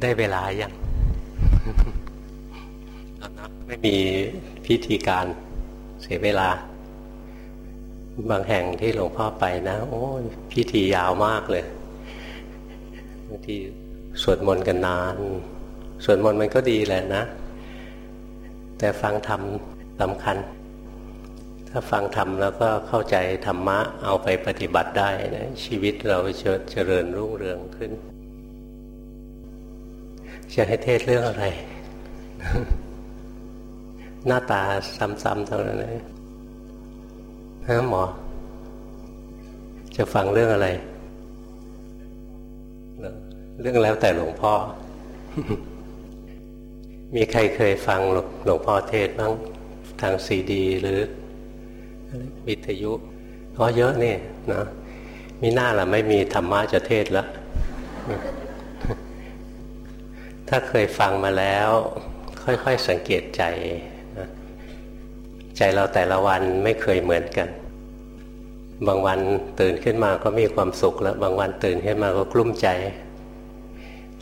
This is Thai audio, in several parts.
ได้เวลายังนะไม่มีพิธีการเสียเวลา บางแห่งที่หลวงพ่อไปนะ โอ้พิธียาวมากเลยบางทีสวดมนต์กันนานสวดมนต์มันก็ดีแหละนะ แต่ฟังธรรมสำคัญ ถ้าฟังธรรมแล้วก็เข้าใจธรรมะเอาไปปฏิบัติได้นะชีวิตเราจะเจริญรุ่งเรืองขึ้น จะให้เทศเรื่องอะไร หน้าตาซ้ำๆเท่านั้นเลยฮะหมอ จะฟังเรื่องอะไร เรื่องแล้วแต่หลวงพ่อ มีใครเคยฟังหลวงพ่อเทศบ้างทางซีดี หรือวิทยุก็เยอะนี่นะมีหน้าละไม่มีธรรมะจะเทศแล้ว ถ้าเคยฟังมาแล้ว ค่อยๆสังเกตใจนะใจเราแต่ละวันไม่เคยเหมือนกัน บางวันตื่นขึ้นมาก็มีความสุขแล้ว บางวันตื่นขึ้นมาก็กลุ้มใจ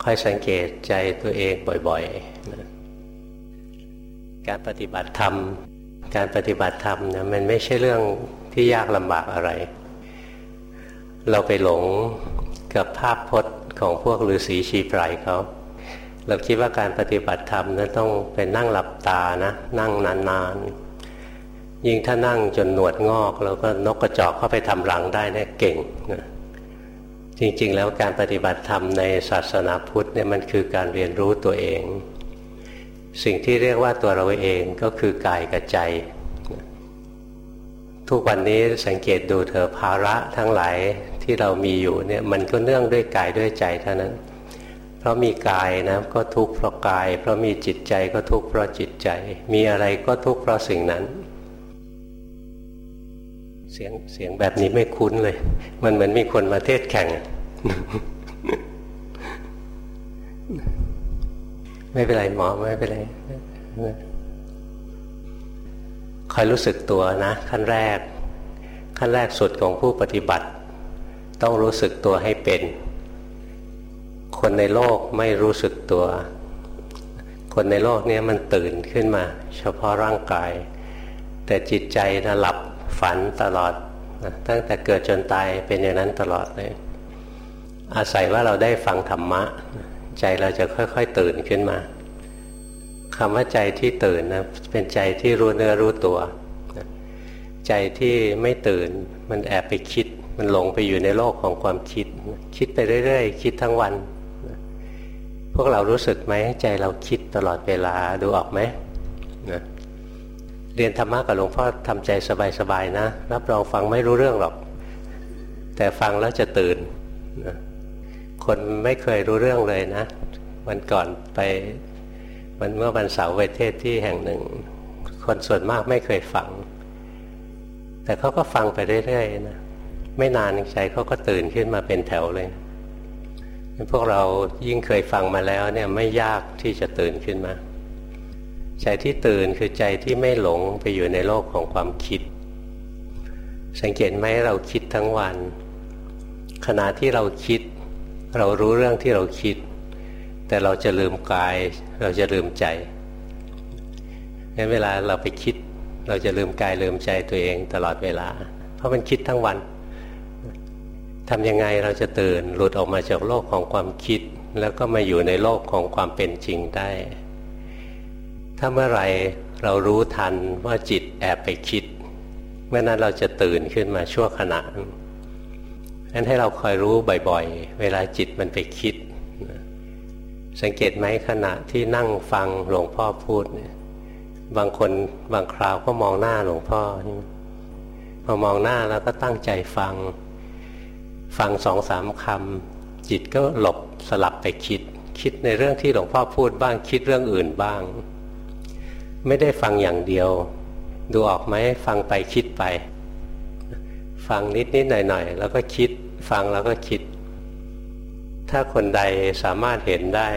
ค่อยสังเกตใจตัวเองบ่อยๆนะการปฏิบัติธรรม การปฏิบัติธรรมนะมันไม่ใช่เรื่องที่ยากลำบากอะไร เราไปหลงกับภาพพจน์ของพวกฤาษีชีไพรเขา เราคิดว่าการปฏิบัติธรรมนั้นต้องเป็นนั่งหลับตานะ นั่งนานๆ ยิ่งถ้านั่งจนหนวดงอกแล้วก็นกกระจอกเข้าไปทำรังได้เนี่ยเก่งนะจริงๆ แล้วการปฏิบัติธรรมในศาสนาพุทธเนี่ยมันคือการเรียนรู้ตัวเอง สิ่งที่เรียกว่าตัวเราเองก็คือกายกับใจ ทุกวันนี้สังเกตดูเถอะภาระทั้งหลายที่เรามีอยู่เนี่ยมันก็เนื่องด้วยกายด้วยใจเท่านั้น เพราะมีกายนะก็ทุกข์เพราะกาย เพราะมีจิตใจก็ทุกข์เพราะจิตใจ มีอะไรก็ทุกข์เพราะสิ่งนั้น เสียงเสียงแบบนี้ไม่คุ้นเลย มันเหมือนมีคนมาเทศแข่ง ไม่เป็นไรหมอไม่เป็นไรคอยรู้สึกตัวนะ ขั้นแรก ขั้นแรกสุดของผู้ปฏิบัติ ต้องรู้สึกตัวให้เป็น คนในโลกไม่รู้สึกตัว คนในโลกนี้มันตื่นขึ้นมา เฉพาะร่างกาย แต่จิตใจนะหลับฝันตลอดนะตั้งแต่เกิดจนตายเป็นอย่างนั้นตลอดเลย อาศัยว่าเราได้ฟังธรรมะ ใจเราจะค่อยๆตื่นขึ้นมาคำว่าใจที่ตื่นนะเป็นใจที่รู้เนื้อรู้ตัว ใจที่ไม่ตื่นมันแอบไปคิด มันหลงไปอยู่ในโลกของความคิด คิดไปเรื่อยๆ คิดทั้งวัน วกเรารู้สึกไหมใจเราคิดตลอดเวลาดูออกไหมนะเรียนธรรมะกับหลวงพ่อทำใจสบายๆนะ รับรองฟังไม่รู้เรื่องหรอก แต่ฟังแล้วจะตื่นนะคนไม่เคยรู้เรื่องเลยนะวันก่อนไปมันเมื่อวันเสาร์ไปเทศที่แห่งหนึ่ง คนส่วนมากไม่เคยฟัง แต่เขาก็ฟังไปเรื่อยๆนะไม่นานใจเขาก็ตื่นขึ้นมาเป็นแถวเลย พวกเรายิ่งเคยฟังมาแล้วเนี่ยไม่ยากที่จะตื่นขึ้นมา ใจที่ตื่นคือใจที่ไม่หลงไปอยู่ในโลกของความคิด สังเกตไหมเราคิดทั้งวัน ขณะที่เราคิด เรารู้เรื่องที่เราคิด แต่เราจะลืมกาย เราจะลืมใจงั้นเวลาเราไปคิด เราจะลืมกายลืมใจตัวเองตลอดเวลา เพราะมันคิดทั้งวัน ทำยังไงเราจะตื่นหลุดออกมาจากโลกของความคิด แล้วก็มาอยู่ในโลกของความเป็นจริงได้ ถ้าเมื่อไรเรารู้ทันว่าจิตแอบไปคิด เมื่อนั้นเราจะตื่นขึ้นมาชั่วขณะนั้นให้เราคอยรู้บ่อยๆ เวลาจิตมันไปคิด สังเกตไหมขณะที่นั่งฟังหลวงพ่อพูดเนี่ยบางคนบางคราวก็มองหน้าหลวงพ่อพอมองหน้าแล้วก็ตั้งใจฟัง ฟังสองสามคำจิตก็หลบสลับไปคิด คิดในเรื่องที่หลวงพ่อพูดบ้างคิดเรื่องอื่นบ้าง ไม่ได้ฟังอย่างเดียว ดูออกไหมฟังไปคิดไป ฟังนิดนิดหน่อยหน่อยแล้วก็คิด ฟังแล้วก็คิด ถ้าคนใดสามารถเห็นได้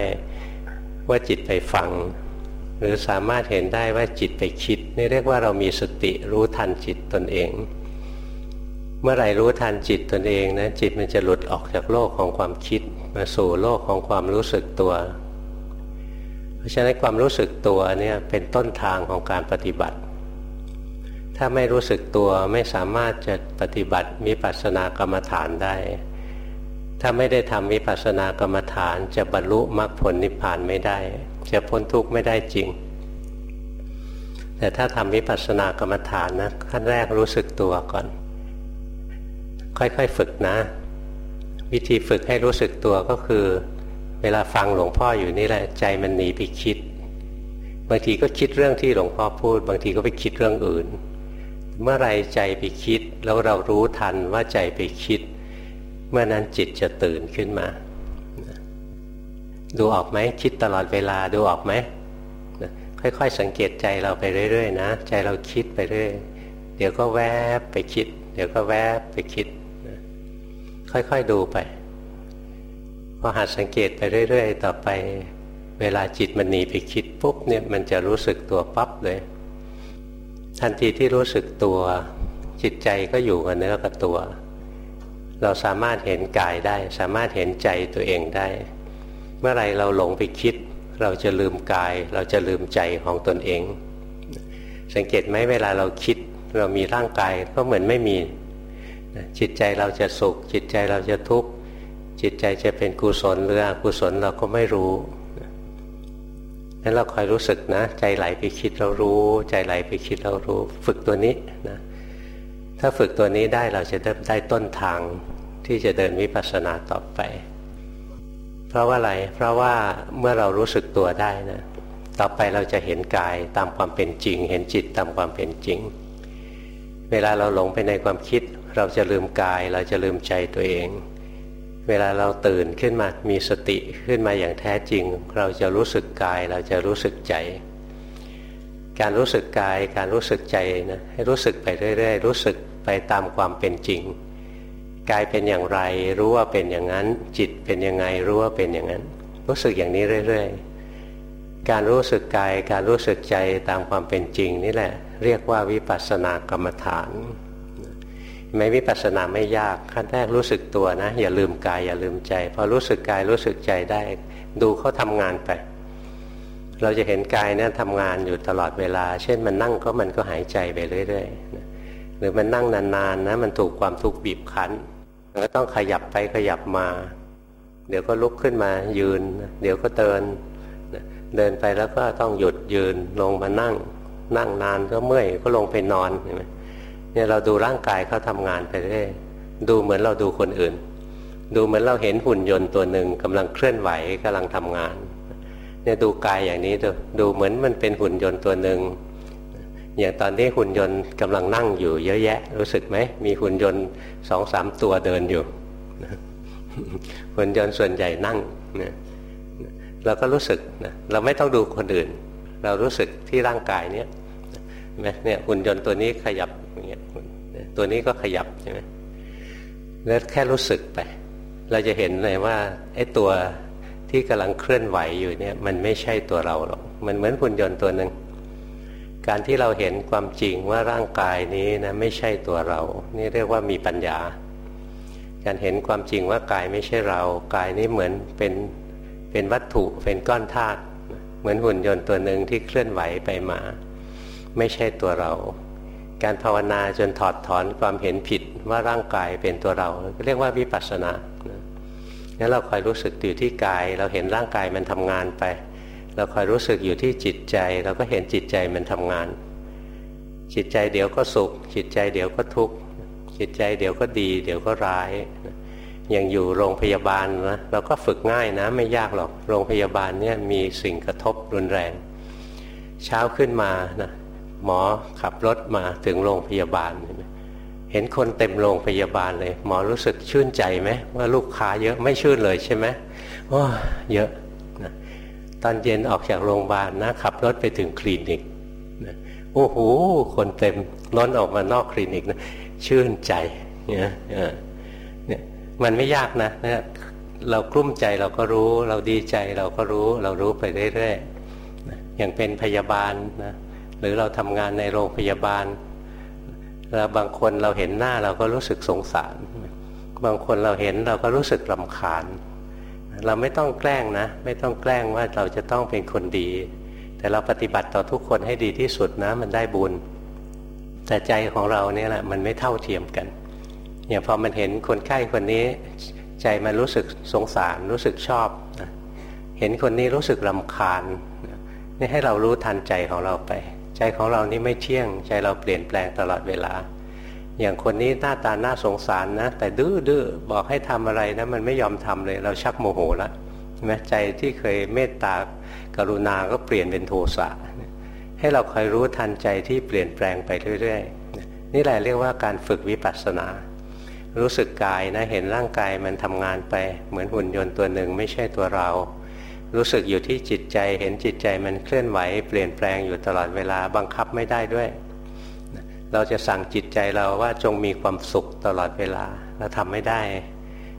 ว่าจิตไปฟัง หรือสามารถเห็นได้ว่าจิตไปคิด นี่เรียกว่าเรามีสติรู้ทันจิตตนเอง เมื่อไหร่รู้ทันจิตตนเองนะจิตมันจะหลุดออกจากโลกของความคิด มาสู่โลกของความรู้สึกตัว เพราะฉะนั้นความรู้สึกตัวเนี่ยเป็นต้นทางของการปฏิบัติ ถ้าไม่รู้สึกตัวไม่สามารถจะปฏิบัติมิปัสสนากรรมฐานได้ ถ้าไม่ได้ทำมิปัสสนากรรมฐานจะบรรลุมรรคผลนิพพานไม่ได้ จะพ้นทุกข์ไม่ได้จริงแต่ถ้าทำมิปัสสนากรรมฐานนะขั้นแรกรู้สึกตัวก่อน ค่อยๆฝึกนะ วิธีฝึกให้รู้สึกตัวก็คือ เวลาฟังหลวงพ่ออยู่นี่แหละใจมันหนีไปคิด บางทีก็คิดเรื่องที่หลวงพ่อพูด บางทีก็ไปคิดเรื่องอื่น เมื่อไรใจไปคิดแล้วเรารู้ทันว่าใจไปคิด เมื่อนั้นจิตจะตื่นขึ้นมา ดูออกไหมคิดตลอดเวลาดูออกไหมค่อยๆ สังเกตใจเราไปเรื่อยๆนะ ใจเราคิดไปเรื่อย เดี๋ยวก็แวบไปคิด เดี๋ยวก็แวบไปคิด ค่อยๆดูไปพอหัดสังเกตไปเรื่อย ๆ ต่อไป เวลาจิตมันหนีไปคิดปุ๊บเนี่ยมันจะรู้สึกตัวปั๊บเลย ทันทีที่รู้สึกตัว จิตใจก็อยู่กับเนื้อกับตัว เราสามารถเห็นกายได้ สามารถเห็นใจตัวเองได้ เมื่อไรเราหลงไปคิด เราจะลืมกาย เราจะลืมใจของตนเอง สังเกตไหมเวลาเราคิด เรามีร่างกายก็เหมือนไม่มี จิตใจเราจะสุข จิตใจเราจะทุกข์จิตใจจะเป็นกุศลหรืออกุศลเราก็ไม่รู้นั้นเราคอยรู้สึกนะ ใจไหลไปคิดเรารู้ ใจไหลไปคิดเรารู้ ฝึกตัวนี้นะถ้าฝึกตัวนี้ได้เราจะได้ได้ต้นทางที่จะเดินวิปัสสนาต่อไป เพราะว่าอะไร เพราะว่าเมื่อเรารู้สึกตัวได้นะ ต่อไปเราจะเห็นกายตามความเป็นจริง เห็นจิตตามความเป็นจริง เวลาเราหลงไปในความคิด เราจะลืมกายเราจะลืมใจตัวเอง เวลาเราตื่นขึ้นมามีสติขึ้นมาอย่างแท้จริง เราจะรู้สึกกายเราจะรู้สึกใจ การรู้สึกกายการรู้สึกใจนะให้รู้สึกไปเรื่อยๆ รู้สึกไปตามความเป็นจริงกายเป็นอย่างไรรู้ว่าเป็นอย่างนั้น จิตเป็นยังไงรู้ว่าเป็นอย่างนั้น รู้สึกอย่างนี้เรื่อยๆ การรู้สึกกายการรู้สึกใจตามความเป็นจริงนี่แหละ เรียกว่าวิปัสสนากรรมฐาน ไม่วิปัสสนาไม่ยากขั้นแรกรู้สึกตัวนะ อย่าลืมกายอย่าลืมใจพอรู้สึกกายรู้สึกใจได้ ดูเขาทำงานไป เราจะเห็นกายเนี่ยทำงานอยู่ตลอดเวลา เช่นมันนั่งก็มันก็หายใจไปเรื่อยๆหรือมันนั่งนานๆนะมันถูกความทุกข์บีบคั้นมันก็ต้องขยับไปขยับมา เดี๋ยวก็ลุกขึ้นมายืน เดี๋ยวก็เดินเดินไปแล้วก็ต้องหยุดยืนลงมานั่ง นั่งนานก็เมื่อยก็ลงไปนอนเห็นไหม เนี่ยเราดูร่างกายเขาทางานไปเรื่อยดูเหมือนเราดูคนอื่น ดูเหมือนเราเห็นหุ่นยนต์ตัวหนึ่งกำลังเคลื่อนไหวกำลังทำงานเนี่ยดูกายอย่างนี้ดูดูเหมือนมันเป็นหุ่นยนต์ตัวหนึ่งอย่างตอนนี้หุ่นยนต์กำลังนั่งอยู่เยอะแยะ รู้สึกไหมมีหุ่นยนต์สองสามตัวเดินอยู่หุ่นยนต์ส่วนใหญ่นั่งเนะเราก็รู้สึกนะเราไม่ต้องดูคนอื่น เรารู้สึกที่ร่างกายเนี้ย มเนี่ยหุ่นยนต์ตัวนี้ขยับอย่างเงี้ยตัวนี้ก็ขยับใช่ไหมแล้วแค่รู้สึกไป เราจะเห็นเลยว่าไอ้ตัวที่กำลังเคลื่อนไหวอยู่เนี่ยมันไม่ใช่ตัวเราหรอกมันเหมือนหุ่นยนต์ตัวหนึ่งการที่เราเห็นความจริงว่าร่างกายนี้นะไม่ใช่ตัวเรา นี่เรียกว่ามีปัญญา การเห็นความจริงว่ากายไม่ใช่เรา กายนี้เหมือนเป็นเป็นวัตถุเป็นก้อนธาตุเหมือนหุ่นยนต์ตัวหนึ่งที่เคลื่อนไหวไปมา ไม่ใช่ตัวเรา การภาวนาจนถอดถอนความเห็นผิดว่าร่างกายเป็นตัวเรา เรียกว่าวิปัสสนางั้นเราคอยรู้สึกอยู่ที่กาย เราเห็นร่างกายมันทำงานไป เราคอยรู้สึกอยู่ที่จิตใจ เราก็เห็นจิตใจมันทำงาน จิตใจเดี๋ยวก็สุข จิตใจเดี๋ยวก็ทุกข์จิตใจเดี๋ยวก็ดี เดี๋ยวก็ร้ายอย่างอยู่โรงพยาบาลนะเราก็ฝึกง่ายนะไม่ยากหรอกโรงพยาบาลเนี่ยมีสิ่งกระทบรุนแรง เช้าขึ้นมานะ หมอขับรถมาถึงโรงพยาบาล เห็นคนเต็มโรงพยาบาลเลย หมอรู้สึกชื่นใจไหมว่าลูกค้าเยอะไม่ชื่นเลยใช่ไหมโอ้เยอะนะตอนเย็นออกจากโรงพยาบาลนะขับรถไปถึงคลินิกนะโอ้โหคนเต็มล้นออกมานอกคลินิกนะชื่นใจเนี่ยเนี่ยมันไม่ยากนะนะเรากลุ้มใจเราก็รู้ เราดีใจเราก็รู้ เรารู้ไปเรื่อยๆอย่างเป็นพยาบาลนะ หรือเราทำงานในโรงพยาบาลแล้วบางคนเราเห็นหน้าเราก็รู้สึกสงสาร บางคนเราเห็นเราก็รู้สึกรำคาญ เราไม่ต้องแกล้งนะ ไม่ต้องแกล้งว่าเราจะต้องเป็นคนดี แต่เราปฏิบัติต่อทุกคนให้ดีที่สุดนะ มันได้บุญ แต่ใจของเราเนี่ยแหละมันไม่เท่าเทียมกันอย่างพอมันเห็นคนไข้คนนี้ ใจมันรู้สึกสงสารรู้สึกชอบ เห็นคนนี้รู้สึกรำคาญนี่ให้เรารู้ทันใจของเราไป ใจของเรานี่ไม่เที่ยง ใจเราเปลี่ยนแปลงตลอดเวลา อย่างคนนี้หน้าตาน่าสงสารนะ แต่ดื้อดื้อบอกให้ทำอะไรนะมันไม่ยอมทำเลย เราชักโมโหแล้วใช่ไหมใจที่เคยเมตตากรุณาก็เปลี่ยนเป็นโทสะให้เราคอยรู้ทันใจที่เปลี่ยนแปลงไปเรื่อยๆนี่แหละเรียกว่าการฝึกวิปัสสนารู้สึกกายนะเห็นร่างกายมันทำงานไป เหมือนหุ่นยนต์ตัวหนึ่งไม่ใช่ตัวเรา รู้สึกอยู่ที่จิตใจเห็นจิตใจมันเคลื่อนไหว เปลี่ยนแปลงอยู่ตลอดเวลาบังคับไม่ได้ด้วย เราจะสั่งจิตใจเราว่าจงมีความสุขตลอดเวลาเราทำไม่ได้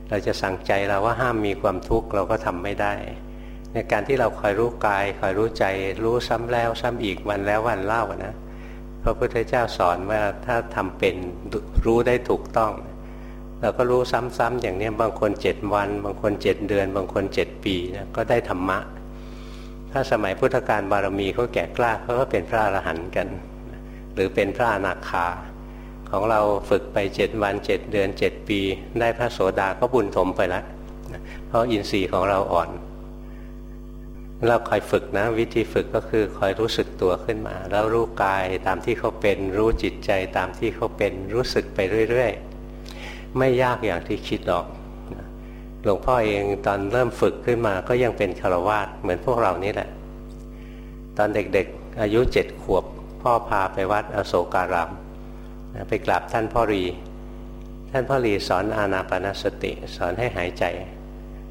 เราจะสั่งใจเราว่าห้ามมีความทุกข์เราก็ทำไม่ได้ ในการที่เราคอยรู้กายคอยรู้ใจรู้ซ้ำแล้วซ้ำอีกวันแล้ววันเล่านะพระพุทธเจ้าสอนว่าถ้าทำเป็นรู้ได้ถูกต้อง เราก็รู้ซ้ำๆอย่างนี้บางคนเจ็ดวัน บางคนเจ็ดเดือน บางคนเจ็ดปีนะก็ได้ธรรมะ ถ้าสมัยพุทธกาลบารมีเขาแก่กล้าเขาก็เป็นพระอรหันต์กัน หรือเป็นพระอนาคา ของเราฝึกไปเจ็ดวันเจ็ดเดือนเจ็ดปี ได้พระโสดาก็บุญถมไปแล้วเพราะอินทรีย์ของเราอ่อน เราคอยฝึกนะ วิธีฝึกก็คือคอยรู้สึกตัวขึ้นมา แล้วรู้กายตามที่เขาเป็น รู้จิตใจตามที่เขาเป็นรู้สึกไปเรื่อย ๆ ไม่ยากอย่างที่คิดหรอกหลวงพ่อเองตอนเริ่มฝึกขึ้นมาก็ยังเป็นคารวาสเหมือนพวกเรานี่แหละ ตอนเด็กๆ อายุเจ็ดขวบ พ่อพาไปวัดอโศการามไปกราบท่านพ่อรี ท่านพ่อรีสอนอานาปนาสติ สอนให้หายใจ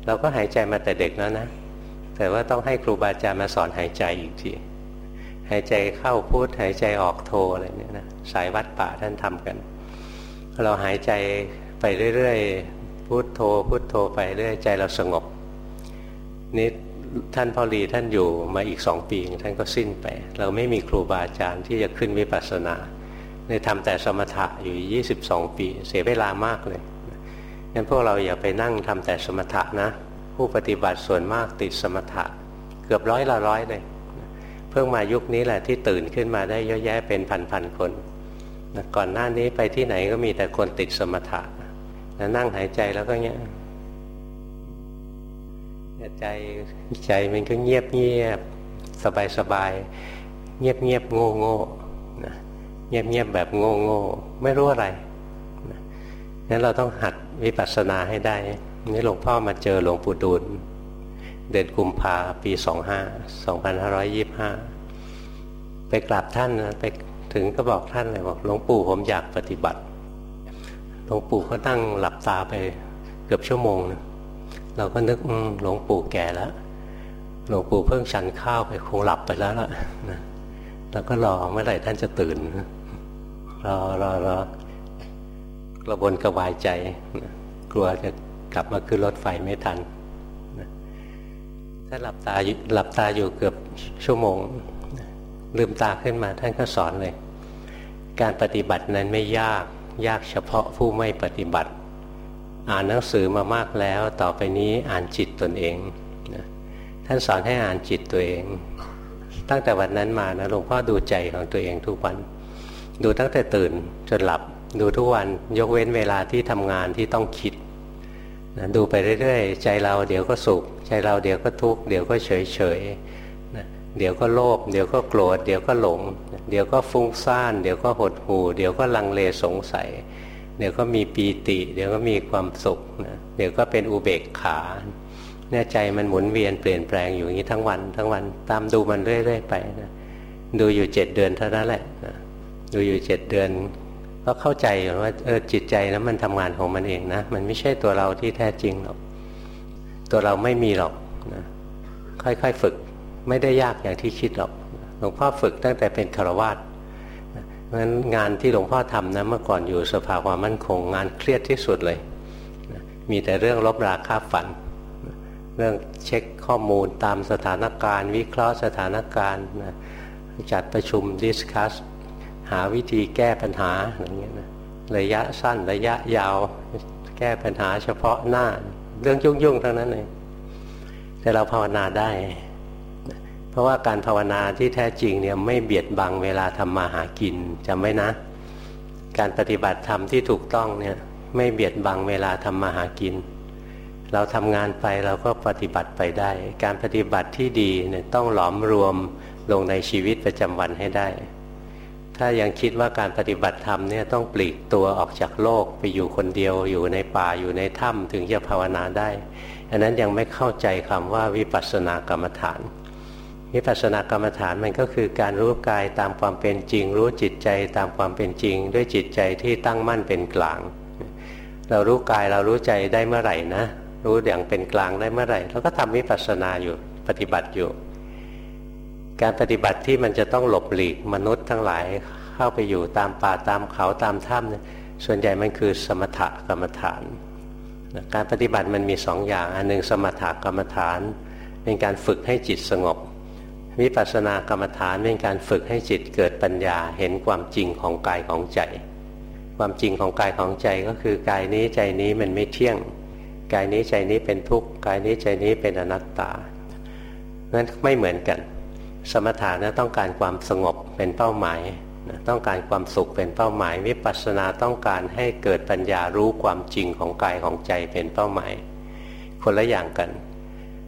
เราก็หายใจมาแต่เด็กแล้วนะ แต่ว่าต้องให้ครูบาอาจารย์มาสอนหายใจอีกทีหายใจเข้าพุทหายใจออกโทอะไรเนี่ยนะสายวัดป่าท่านทำกัน เราหายใจ ไปเรื่อยๆพุโทโธพุโทโธไปเรื่อยใจเราสงบนี่ท่านพอรีท่านอยู่มาอีกสองปีท่านก็สิ้นไป เราไม่มีครูบาอาจารย์ที่จะขึ้นวิปัสสนาเลยทำแต่สมถะอยู่ 22 ปี เสียเวลามากเลยงั้นพวกเราอย่าไปนั่งทำแต่สมถะนะ ผู้ปฏิบัติส่วนมากติดสมถะ เกือบร้อยละร้อยเลยเพิ่งมายุคนี้แหละที่ตื่นขึ้นมาได้เยอะแยะเป็นพันๆคนก่อนหน้านี้ไปที่ไหนก็มีแต่คนติดสมถะ แล้วนั่งหายใจแล้วก็เงี้ยใจใจมันก็เงียบเงียบสบายสบายเงียบเงียบโง่โง่เงียบเงียบแบบโง่โง่ไม่รู้อะไรงั้นเราต้องหัดวิปัสสนาให้ได้ นี่หลวงพ่อมาเจอหลวงปู่ดูลเดือนกุมภาปีสองห้าสองพันห้าร้อยยี่ห้าไปกราบท่านนะไปถึงก็บอกท่านเลยบอกหลวงปู่ผมอยากปฏิบัติ ลวงปู่ก็ตั้งหลับตาไปเกือบชั่วโมงนะเราก็นึกหลวงปู่แก่แล้วหลวงปู่เพิ่งฉันข้าวไปคงหลับไปแล้วล่ะนะแล้วก็รอเมื่อไหร่ท่านจะตื่นรอรอรอกระวนกระวายใจ กลัวจะกลับมาขึ้นรถไฟไม่ทันถ้าหลับตาหลับตาอยู่เกือบชั่วโมง ลืมตาขึ้นมาท่านก็สอนเลย การปฏิบัตินั้นไม่ยาก ยากเฉพาะผู้ไม่ปฏิบัติ อ่านหนังสือมามากแล้ว ต่อไปนี้อ่านจิตตนเองนะท่านสอนให้อ่านจิตตัวเอง ตั้งแต่วันนั้นมานะหลวงพ่อดูใจของตัวเองทุกวัน ดูตั้งแต่ตื่นจนหลับดูทุกวันยกเว้นเวลาที่ทำงานที่ต้องคิดนะดูไปเรื่อยๆ ใจเราเดี๋ยวก็สุข ใจเราเดี๋ยวก็ทุกข์เดี๋ยวก็เฉย เดี๋ยวก็โลภเดี๋ยวก็โกรธเดี๋ยวก็หลง เดี๋ยวก็ฟุ้งซ่าน เดี๋ยวก็หดหู่ เดี๋ยวก็ลังเลสงสัย เดี๋ยวก็มีปีติ เดี๋ยวก็มีความสุขนะเดี๋ยวก็เป็นอุเบกขาเนี่ยใจมันหมุนเวียนเปลี่ยนแปลงอยู่อย่างนี้ทั้งวัน ทั้งวันตามดูมันเรื่อยๆไปนะดูอยู่เจ็ดเดือนเท่านั้นแหละนะดูอยู่เจ็ดเดือน ก็เข้าใจว่าเออจิตใจนะมันทำงานของมันเองนะ มันไม่ใช่ตัวเราที่แท้จริงหรอกตัวเราไม่มีหรอกนะค่อยๆฝึก ไม่ได้ยากอย่างที่คิดหรอกหลวงพ่อฝึกตั้งแต่เป็นคารวาสเพราะฉะนั้นงานที่หลวงพ่อทำนะเมื่อก่อนอยู่สภาความมั่นคงงานเครียดที่สุดเลย มีแต่เรื่องลบราคาฝัน เรื่องเช็คข้อมูลตามสถานการณ์ วิเคราะห์สถานการณ์จัดประชุมดิสคัสหาวิธีแก้ปัญหาอย่างเงี้ยนะระยะสั้นระยะยาว แก้ปัญหาเฉพาะหน้า เรื่องยุ่งๆทั้งนั้นเลยแต่เราภาวนาได้ เพราะว่าการภาวนาที่แท้จริงเนี่ยไม่เบียดบังเวลาทำมาหากินจำไว้นะ การปฏิบัติธรรมที่ถูกต้องเนี่ยไม่เบียดบังเวลาทำมาหากิน เราทำงานไปเราก็ปฏิบัติไปได้ การปฏิบัติที่ดีเนี่ยต้องหลอมรวมลงในชีวิตประจำวันให้ได้ ถ้ายังคิดว่าการปฏิบัติธรรมเนี่ยต้องปลีกตัวออกจากโลกไปอยู่คนเดียว อยู่ในป่าอยู่ในถ้ำถึงจะภาวนาได้ อันนั้นยังไม่เข้าใจคำว่าวิปัสสนากรรมฐาน วิปัสสนากรรมฐานมันก็คือการรู้กายตามความเป็นจริง รู้จิตใจตามความเป็นจริง ด้วยจิตใจที่ตั้งมั่นเป็นกลาง เรารู้กายเรารู้ใจได้เมื่อไหร่นะรู้อย่างเป็นกลางได้เมื่อไหร่เราก็ทำวิปัสสนาอยู่ปฏิบัติอยู่ การปฏิบัติที่มันจะต้องหลบหลีกมนุษย์ทั้งหลายเข้าไปอยู่ตามป่าตามเขาตามถ้ำส่วนใหญ่มันคือสมถกรรมฐาน การปฏิบัติมันมีสองอย่าง อันหนึ่งสมถกรรมฐาน เป็นการฝึกให้จิตสงบ วิปัสสนากรรมฐานเป็นการฝึกให้จิตเกิดปัญญาเห็นความจริงของกายของใจ ความจริงของกายของใจก็คือกายนี้ใจนี้มันไม่เที่ยง กายนี้ใจนี้เป็นทุกข์กายนี้ใจนี้เป็นอนัตตานั้นไม่เหมือนกัน สมถะนะต้องการความสงบเป็นเป้าหมายต้องการความสุขเป็นเป้าหมาย วิปัสสนาต้องการให้เกิดปัญญารู้ความจริงของกายของใจเป็นเป้าหมาย คนละอย่างกัน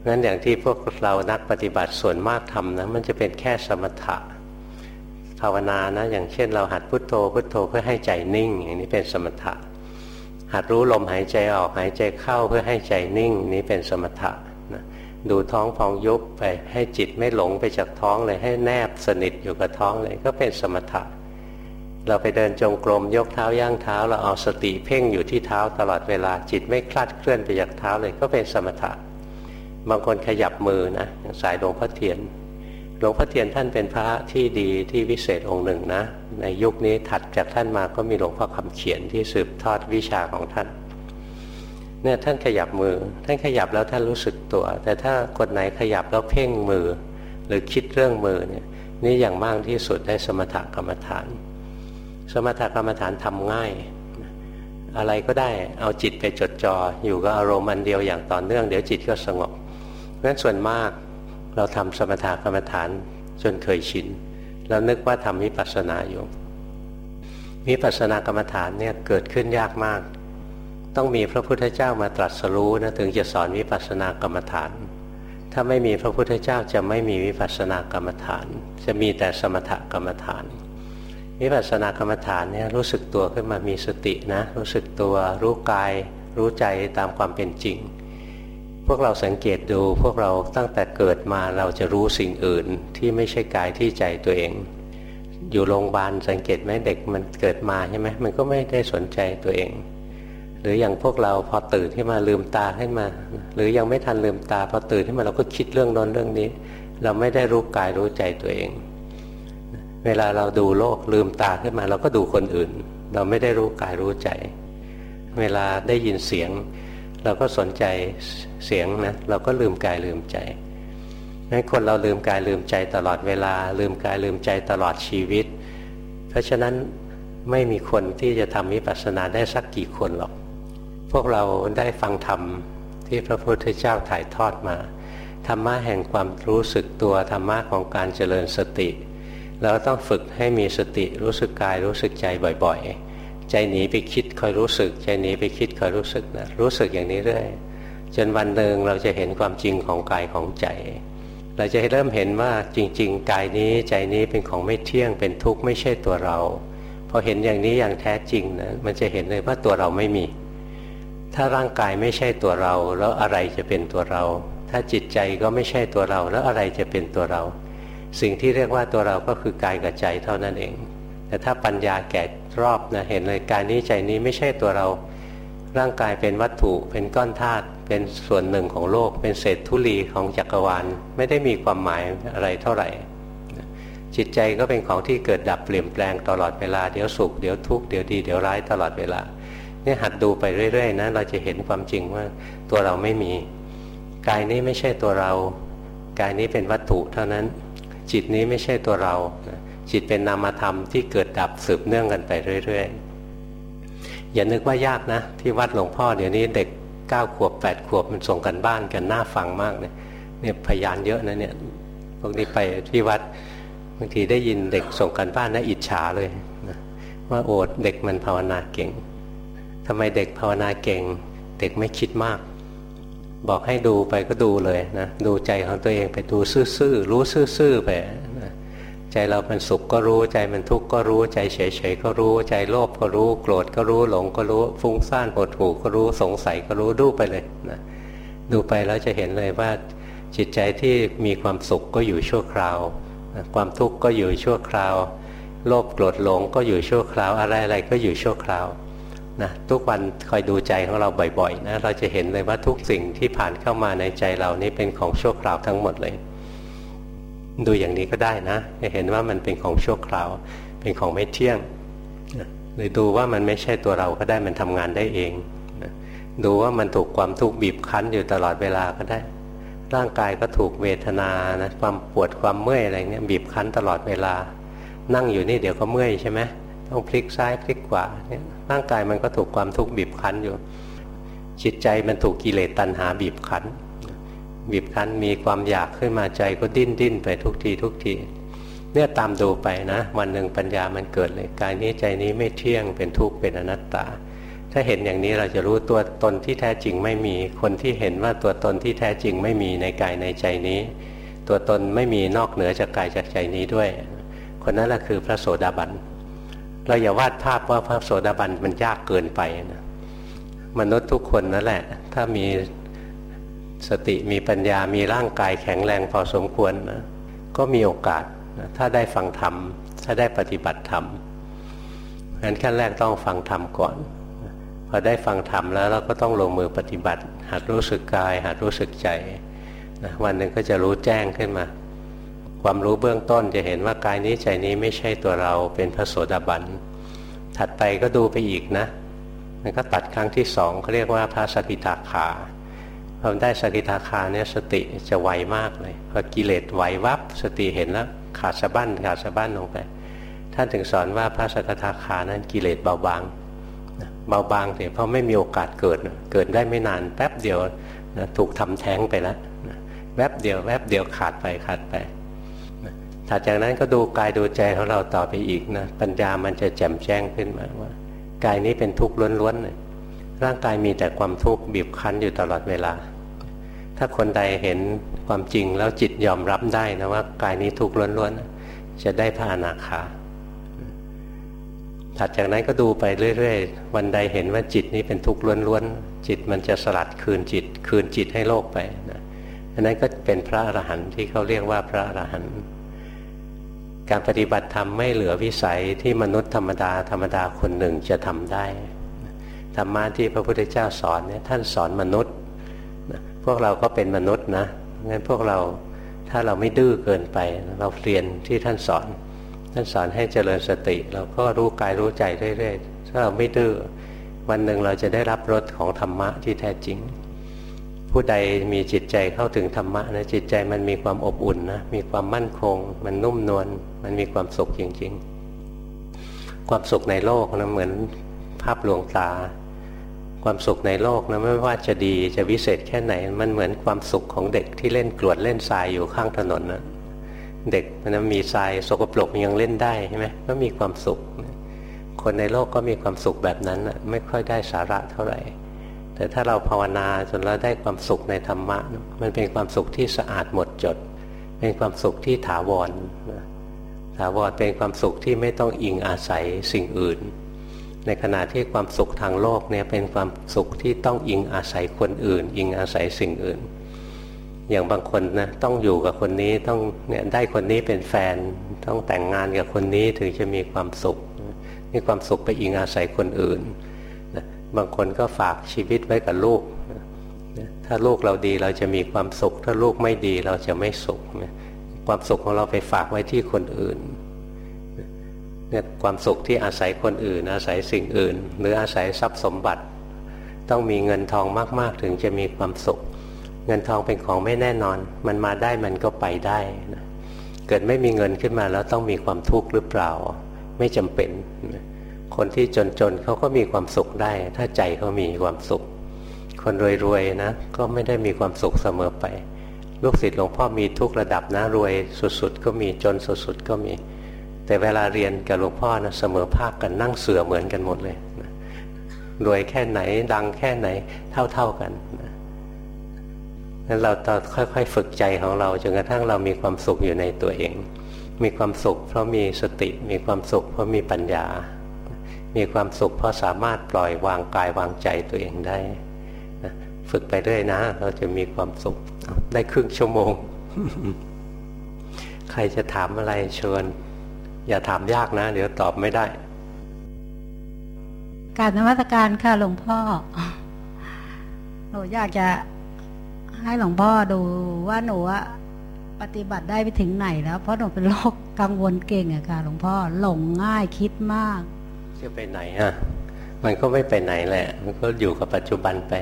นั้นอย่างที่พวกเรานักปฏิบัติส่วนมากทำนะมันจะเป็นแค่สมถะภาวนานะอย่างเช่น เราหัดพุทโธพุทโธเพื่อให้ใจนิ่ง อย่างนี้เป็นสมถะ หัดรู้ลมหายใจออกหายใจเข้าเพื่อให้ใจนิ่ง นี้เป็นสมถะดูท้องพองยุบไปให้จิตไม่หลงไปจากท้องเลยให้แนบสนิทอยู่กับท้องเลยก็เป็นสมถะ เราไปเดินจงกรมยกเท้าย่างเท้า เราเอาสติเพ่งอยู่ที่เท้าตลอดเวลาจิตไม่คลาดเคลื่อนไปจากเท้าเลยก็เป็นสมถะ บางคนขยับมือนะสายหลวงพ่อเทียน หลวงพ่อเทียนท่านเป็นพระที่ดีที่วิเศษองค์หนึ่งนะ ในยุคนี้ถัดจากท่านมาก็มีหลวงพ่อคำเขียนที่สืบทอดวิชาของท่านเนี่ยท่านขยับมือ ท่านขยับแล้วท่านรู้สึกตัว แต่ถ้าคนไหนขยับแล้วเพ่งมือ หรือคิดเรื่องมือเนี่ยนี่อย่างมากที่สุดได้สมถกรรมฐาน สมถกรรมฐานทำง่าย อะไรก็ได้เอาจิตไปจดจอ่ออยู่กับอารมณ์อันเดียวอย่างต่อเนื่อง เดี๋ยวจิตก็สงบ เพราะฉะนั้นส่วนมากเราทำสมถกรรมฐานจนเคยชินเรานึกว่าทำวิปัสสนาอยู่วิปัสสนากรรมฐานเนี่ยเกิดขึ้นยากมาก ต้องมีพระพุทธเจ้ามาตรัสรู้นะถึงจะสอนวิปัสสนากรรมฐาน ถ้าไม่มีพระพุทธเจ้าจะไม่มีวิปัสสนากรรมฐาน จะมีแต่สมถกรรมฐานวิปัสสนากรรมฐานเนี่ยรู้สึกตัวขึ้นมามีสตินะ รู้สึกตัวรู้กาย รู้ใจตามความเป็นจริง พวกเราสังเกตดูพวกเราตั้งแต่เกิดมาเราจะรู้สิ่งอื่นที่ไม่ใช่กายที่ใจตัวเอง อยู่โรงพยาบาลสังเกตไหมเด็กมันเกิดมาใช่ไหมมันก็ไม่ได้สนใจตัวเอง หรืออย่างพวกเราพอตื่นขึ้นมาลืมตาขึ้นมา หรือยังไม่ทันลืมตาพอตื่นขึ้นมาเราก็คิดเรื่องนอนเรื่องนี้ เราไม่ได้รู้กายรู้ใจตัวเอง เวลาเราดูโลกลืมตาขึ้นมา เราก็ดูคนอื่น เราไม่ได้รู้กายรู้ใจ เวลาได้ยินเสียง เราก็สนใจเสียงนะเราก็ลืมกายลืมใจงั้นคนเราลืมกายลืมใจตลอดเวลา ลืมกายลืมใจตลอดชีวิต เพราะฉะนั้นไม่มีคนที่จะทำวิปัสสนาได้สักกี่คนหรอก พวกเราได้ฟังธรรมที่พระพุทธเจ้าถ่ายทอดมา ธรรมะแห่งความรู้สึกตัวธรรมะของการเจริญสติเราต้องฝึกให้มีสติรู้สึกกายรู้สึกใจบ่อยๆ ใจหนีไปคิดคอยรู้สึก ใจหนีไปคิดคอยรู้สึกนะรู้สึกอย่างนี้เรื่อยจนวันหนึ่งเราจะเห็นความจริงของกายของใจ เราจะเริ่มเห็นว่าจริง ๆ กายนี้ใจนี้เป็นของไม่เที่ยงเป็นทุกข์ไม่ใช่ตัวเราพอเห็นอย่างนี้อย่างแท้จริงนะมันจะเห็นเลยว่าตัวเราไม่มี ถ้าร่างกายไม่ใช่ตัวเรา แล้วอะไรจะเป็นตัวเรา ถ้าจิตใจก็ไม่ใช่ตัวเรา แล้วอะไรจะเป็นตัวเรา สิ่งที่เรียกว่าตัวเราก็คือกายกับใจเท่านั้นเอง แต่ถ้าปัญญาแก่ รอบนะเห็นเลยกายนี้ใจนี้ไม่ใช่ตัวเราร่างกายเป็นวัตถุเป็นก้อนธาตุเป็นส่วนหนึ่งของโลก เป็นเศษธุลีของจักรวาลไม่ได้มีความหมายอะไรเท่าไหร่ จิตใจก็เป็นของที่เกิดดับเปลี่ยนแปลงตลอดเวลาเดี๋ยวสุขเดี๋ยวทุกข์เดี๋ยวดีเดี๋ยวร้ายตลอดเวลาเนี่ยหัดดูไปเรื่อยๆนะเราจะเห็นความจริงว่าตัวเราไม่มี กายนี้ไม่ใช่ตัวเรา กายนี้เป็นวัตถุเท่านั้น จิตนี้ไม่ใช่ตัวเรา จิตเป็นนามธรรมที่เกิดดับสืบเนื่องกันไปเรื่อยๆ อย่านึกว่ายากนะ ที่วัดหลวงพ่อเดี๋ยวนี้เด็กเก้าขวบแปดขวบมันส่งกันบ้านกันน่าฟังมากเลยเนี่ยพยานเยอะนะเนี่ยพวกนี้ไปที่วัดบางทีได้ยินเด็กส่งกันบ้านนะอิจฉาเลยนะว่าโอดเด็กมันภาวนาเก่งทำไมเด็กภาวนาเก่ง เด็กไม่คิดมาก บอกให้ดูไปก็ดูเลยนะดูใจของตัวเองไปดูซื่อๆรู้ซื่อๆไปนะ ใจเราเป็นสุขก็รู้ ใจมันทุกข์ก็รู้ ใจเฉยๆก็รู้ ใจโลภก็รู้ โกรธก็รู้ หลงก็รู้ ฟุ้งซ่านหดหู่ก็รู้ สงสัยก็รู้ ดูไปเลยนะดูไปแล้วจะเห็นเลยว่าจิตใจที่มีความสุขก็อยู่ชั่วคราว ความทุกข์ก็อยู่ชั่วคราว โลภโกรธหลงก็อยู่ชั่วคราว อะไรอะไรก็อยู่ชั่วคราวนะทุกวันคอยดูใจของเราบ่อยๆนะเราจะเห็นเลยว่าทุกสิ่งที่ผ่านเข้ามาในใจเรานี้เป็นของชั่วคราวทั้งหมดเลย ดูอย่างนี้ก็ได้นะจะเห็นว่ามันเป็นของชั่วคราว เป็นของไม่เที่ยงหรือดูว่ามันไม่ใช่ตัวเราก็ได้มันทำงานได้เองดูว่ามันถูกความทุกข์บีบคั้นอยู่ตลอดเวลาก็ได้ ร่างกายก็ถูกเวทนานะความปวดความเมื่อยอะไรเงี้ยบีบคั้นตลอดเวลา นั่งอยู่นี่เดี๋ยวก็เมื่อยใช่ไหมต้องพลิกซ้ายพลิกขวาเนี่ยร่างกายมันก็ถูกความทุกข์บีบคั้นอยู่ จิตใจมันถูกกิเลสตัณหาบีบคั้น บีบคั้นมีความอยากขึ้นมาใจก็ดิ้นดิ้นไปทุกทีทุกทีเนี่ยตามดูไปนะ วันหนึ่งปัญญามันเกิดเลยกายนี้ใจนี้ไม่เที่ยงเป็นทุกข์เป็นอนัตตา ถ้าเห็นอย่างนี้เราจะรู้ตัวตนที่แท้จริงไม่มี คนที่เห็นว่าตัวตนที่แท้จริงไม่มีในกายในใจนี้ ตัวตนไม่มีนอกเหนือจากกายจากใจนี้ด้วย คนนั้นแหละคือพระโสดาบันเราอย่าวาดภาพว่าพระโสดาบันมันยากเกินไปนะมนุษย์ทุกคนนั่นแหละ ถ้ามี สติมีปัญญามีร่างกายแข็งแรงพอสมควรนะก็มีโอกาสนะถ้าได้ฟังธรรม ถ้าได้ปฏิบัติธรรมงั้นขั้นแรกต้องฟังธรรมก่อน พอได้ฟังธรรมแล้วเราก็ต้องลงมือปฏิบัติ หัดรู้สึกกาย หัดรู้สึกใจนะวันหนึ่งก็จะรู้แจ้งขึ้นมา ความรู้เบื้องต้นจะเห็นว่ากายนี้ใจนี้ไม่ใช่ตัวเราเป็นพระโสดาบันถัดไปก็ดูไปอีกนะมันก็ตัดครั้งที่สองเขาเรียกว่าพระสกิทาคา พอได้สกิทาคาเนี่ยสติจะไวมากเลยพอกิเลสไหววับสติเห็นแล้วขาดสะบั้นขาดสะบั้นลงไป ท่านถึงสอนว่าพระสกิทาคานั้นกิเลสเบาบางเบาบางเสียเพราะไม่มีโอกาสเกิดเกิดได้ไม่นานแป๊บเดียวนะถูกทำแท้งไปแล้วแวบเดียวแวบเดียวขาดไปขาดไปถัดจากนั้นก็ดูกายดูใจของเราต่อไปอีกนะปัญญามันจะแจ่มแจ้งขึ้นมาว่ากายนี้เป็นทุกข์ล้วนๆเลยร่างกายมีแต่ความทุกข์บีบคั้นอยู่ตลอดเวลา ถ้าคนใดเห็นความจริงแล้วจิตยอมรับได้นะว่ากายนี้ทุกข์ล้วนๆ จะได้พระอนาคาถัดจากนั้นก็ดูไปเรื่อยๆ วันใดเห็นว่าจิตนี้เป็นทุกข์ล้วนๆ จิตมันจะสลัดคืนจิต คืนจิตให้โลกไปนะอันนั้นก็เป็นพระอรหันต์ที่เขาเรียกว่าพระอรหันต์การปฏิบัติธรรมไม่เหลือวิสัยที่มนุษย์ธรรมดาธรรมดาคนหนึ่งจะทำได้ธรรมะที่พระพุทธเจ้าสอนเนี่ยท่านสอนมนุษย์ พวกเราก็เป็นมนุษย์นะงั้นพวกเราถ้าเราไม่ดื้อเกินไป เราเรียนที่ท่านสอน ท่านสอนให้เจริญสติ เราก็รู้กายรู้ใจเรื่อยๆถ้าเราไม่ดื้อวันหนึ่งเราจะได้รับรสของธรรมะที่แท้จริง ผู้ใดมีจิตใจเข้าถึงธรรมะนะจิตใจมันมีความอบอุ่นนะมีความมั่นคง มันนุ่มนวลมันมีความสุขจริง ๆ ความสุขในโลกนะเหมือนภาพลวงตา ความสุขในโลกนะไม่ว่าจะดีจะวิเศษแค่ไหน มันเหมือนความสุขของเด็กที่เล่นกรวดเล่นทรายอยู่ข้างถนนนะเด็กมันมีทรายสกปรกยังเล่นได้ใช่ไหมก็มีความสุข คนในโลกก็มีความสุขแบบนั้นไม่ค่อยได้สาระเท่าไหร่ แต่ถ้าเราภาวนาจนเราได้ความสุขในธรรมะ มันเป็นความสุขที่สะอาดหมดจด เป็นความสุขที่ถาวรถาวรเป็นความสุขที่ไม่ต้องอิงอาศัยสิ่งอื่น ในขณะที่ความสุขทางโลกเนี่ยเป็นความสุขที่ต้องอิงอาศัยคนอื่น อิงอาศัยสิ่งอื่น อย่างบางคนนะต้องอยู่กับคนนี้ต้องเนี่ยได้คนนี้เป็นแฟน ต้องแต่งงานกับคนนี้ถึงจะมีความสุขนี่ความสุขไปอิงอาศัยคนอื่นนะบางคนก็ฝากชีวิตไว้กับลูกนะถ้าลูกเราดีเราจะมีความสุข ถ้าลูกไม่ดีเราจะไม่สุขนะความสุขของเราไปฝากไว้ที่คนอื่น เนี่ยความสุขที่อาศัยคนอื่น อาศัยสิ่งอื่น หรืออาศัยทรัพย์สมบัติ ต้องมีเงินทองมาก ๆ ถึงจะมีความสุข เงินทองเป็นของไม่แน่นอน มันมาได้มันก็ไปได้นะเกิดไม่มีเงินขึ้นมาแล้วต้องมีความทุกข์หรือเปล่า ไม่จำเป็น คนที่จน ๆเขาก็มีความสุขได้ ถ้าใจเขามีความสุข คนรวยๆนะก็ไม่ได้มีความสุขเสมอไปลูกศิษย์หลวงพ่อมีทุกระดับนะรวยสุดๆ ก็มีจนสุดๆก็มี แต่เวลาเรียนกับหลวงพ่อนะเสมอภาคกันนั่งเสือเหมือนกันหมดเลยรวยแค่ไหนดังแค่ไหนเท่าๆกันนั้นเราต้องค่อยๆ ฝึกใจของเราจนกระทั่งเรามีความสุขอยู่ในตัวเอง มีความสุข เพราะมีสติ มีความสุข เพราะมีปัญญา มีความสุข เพราะสามารถปล่อยวางกายวางใจตัวเองได้ฝึกไปเรื่อยนะ เราจะมีความสุขได้ครึ่งชั่วโมง ใครจะถามอะไรเชิญ อย่าถามยากนะ เดี๋ยวตอบไม่ได้ การนวัตการค่ะหลวงพ่อหนูอยากจะให้หลวงพ่อดูว่าหนูปฏิบัติได้ไปถึงไหนแล้ว เพราะหนูเป็นโรคกังวลเก่งอะค่ะหลวงพ่อหลงง่ายคิดมากจะไปไหนอะมันก็ไม่ไปไหนแหละ มันก็อยู่กับปัจจุบันไป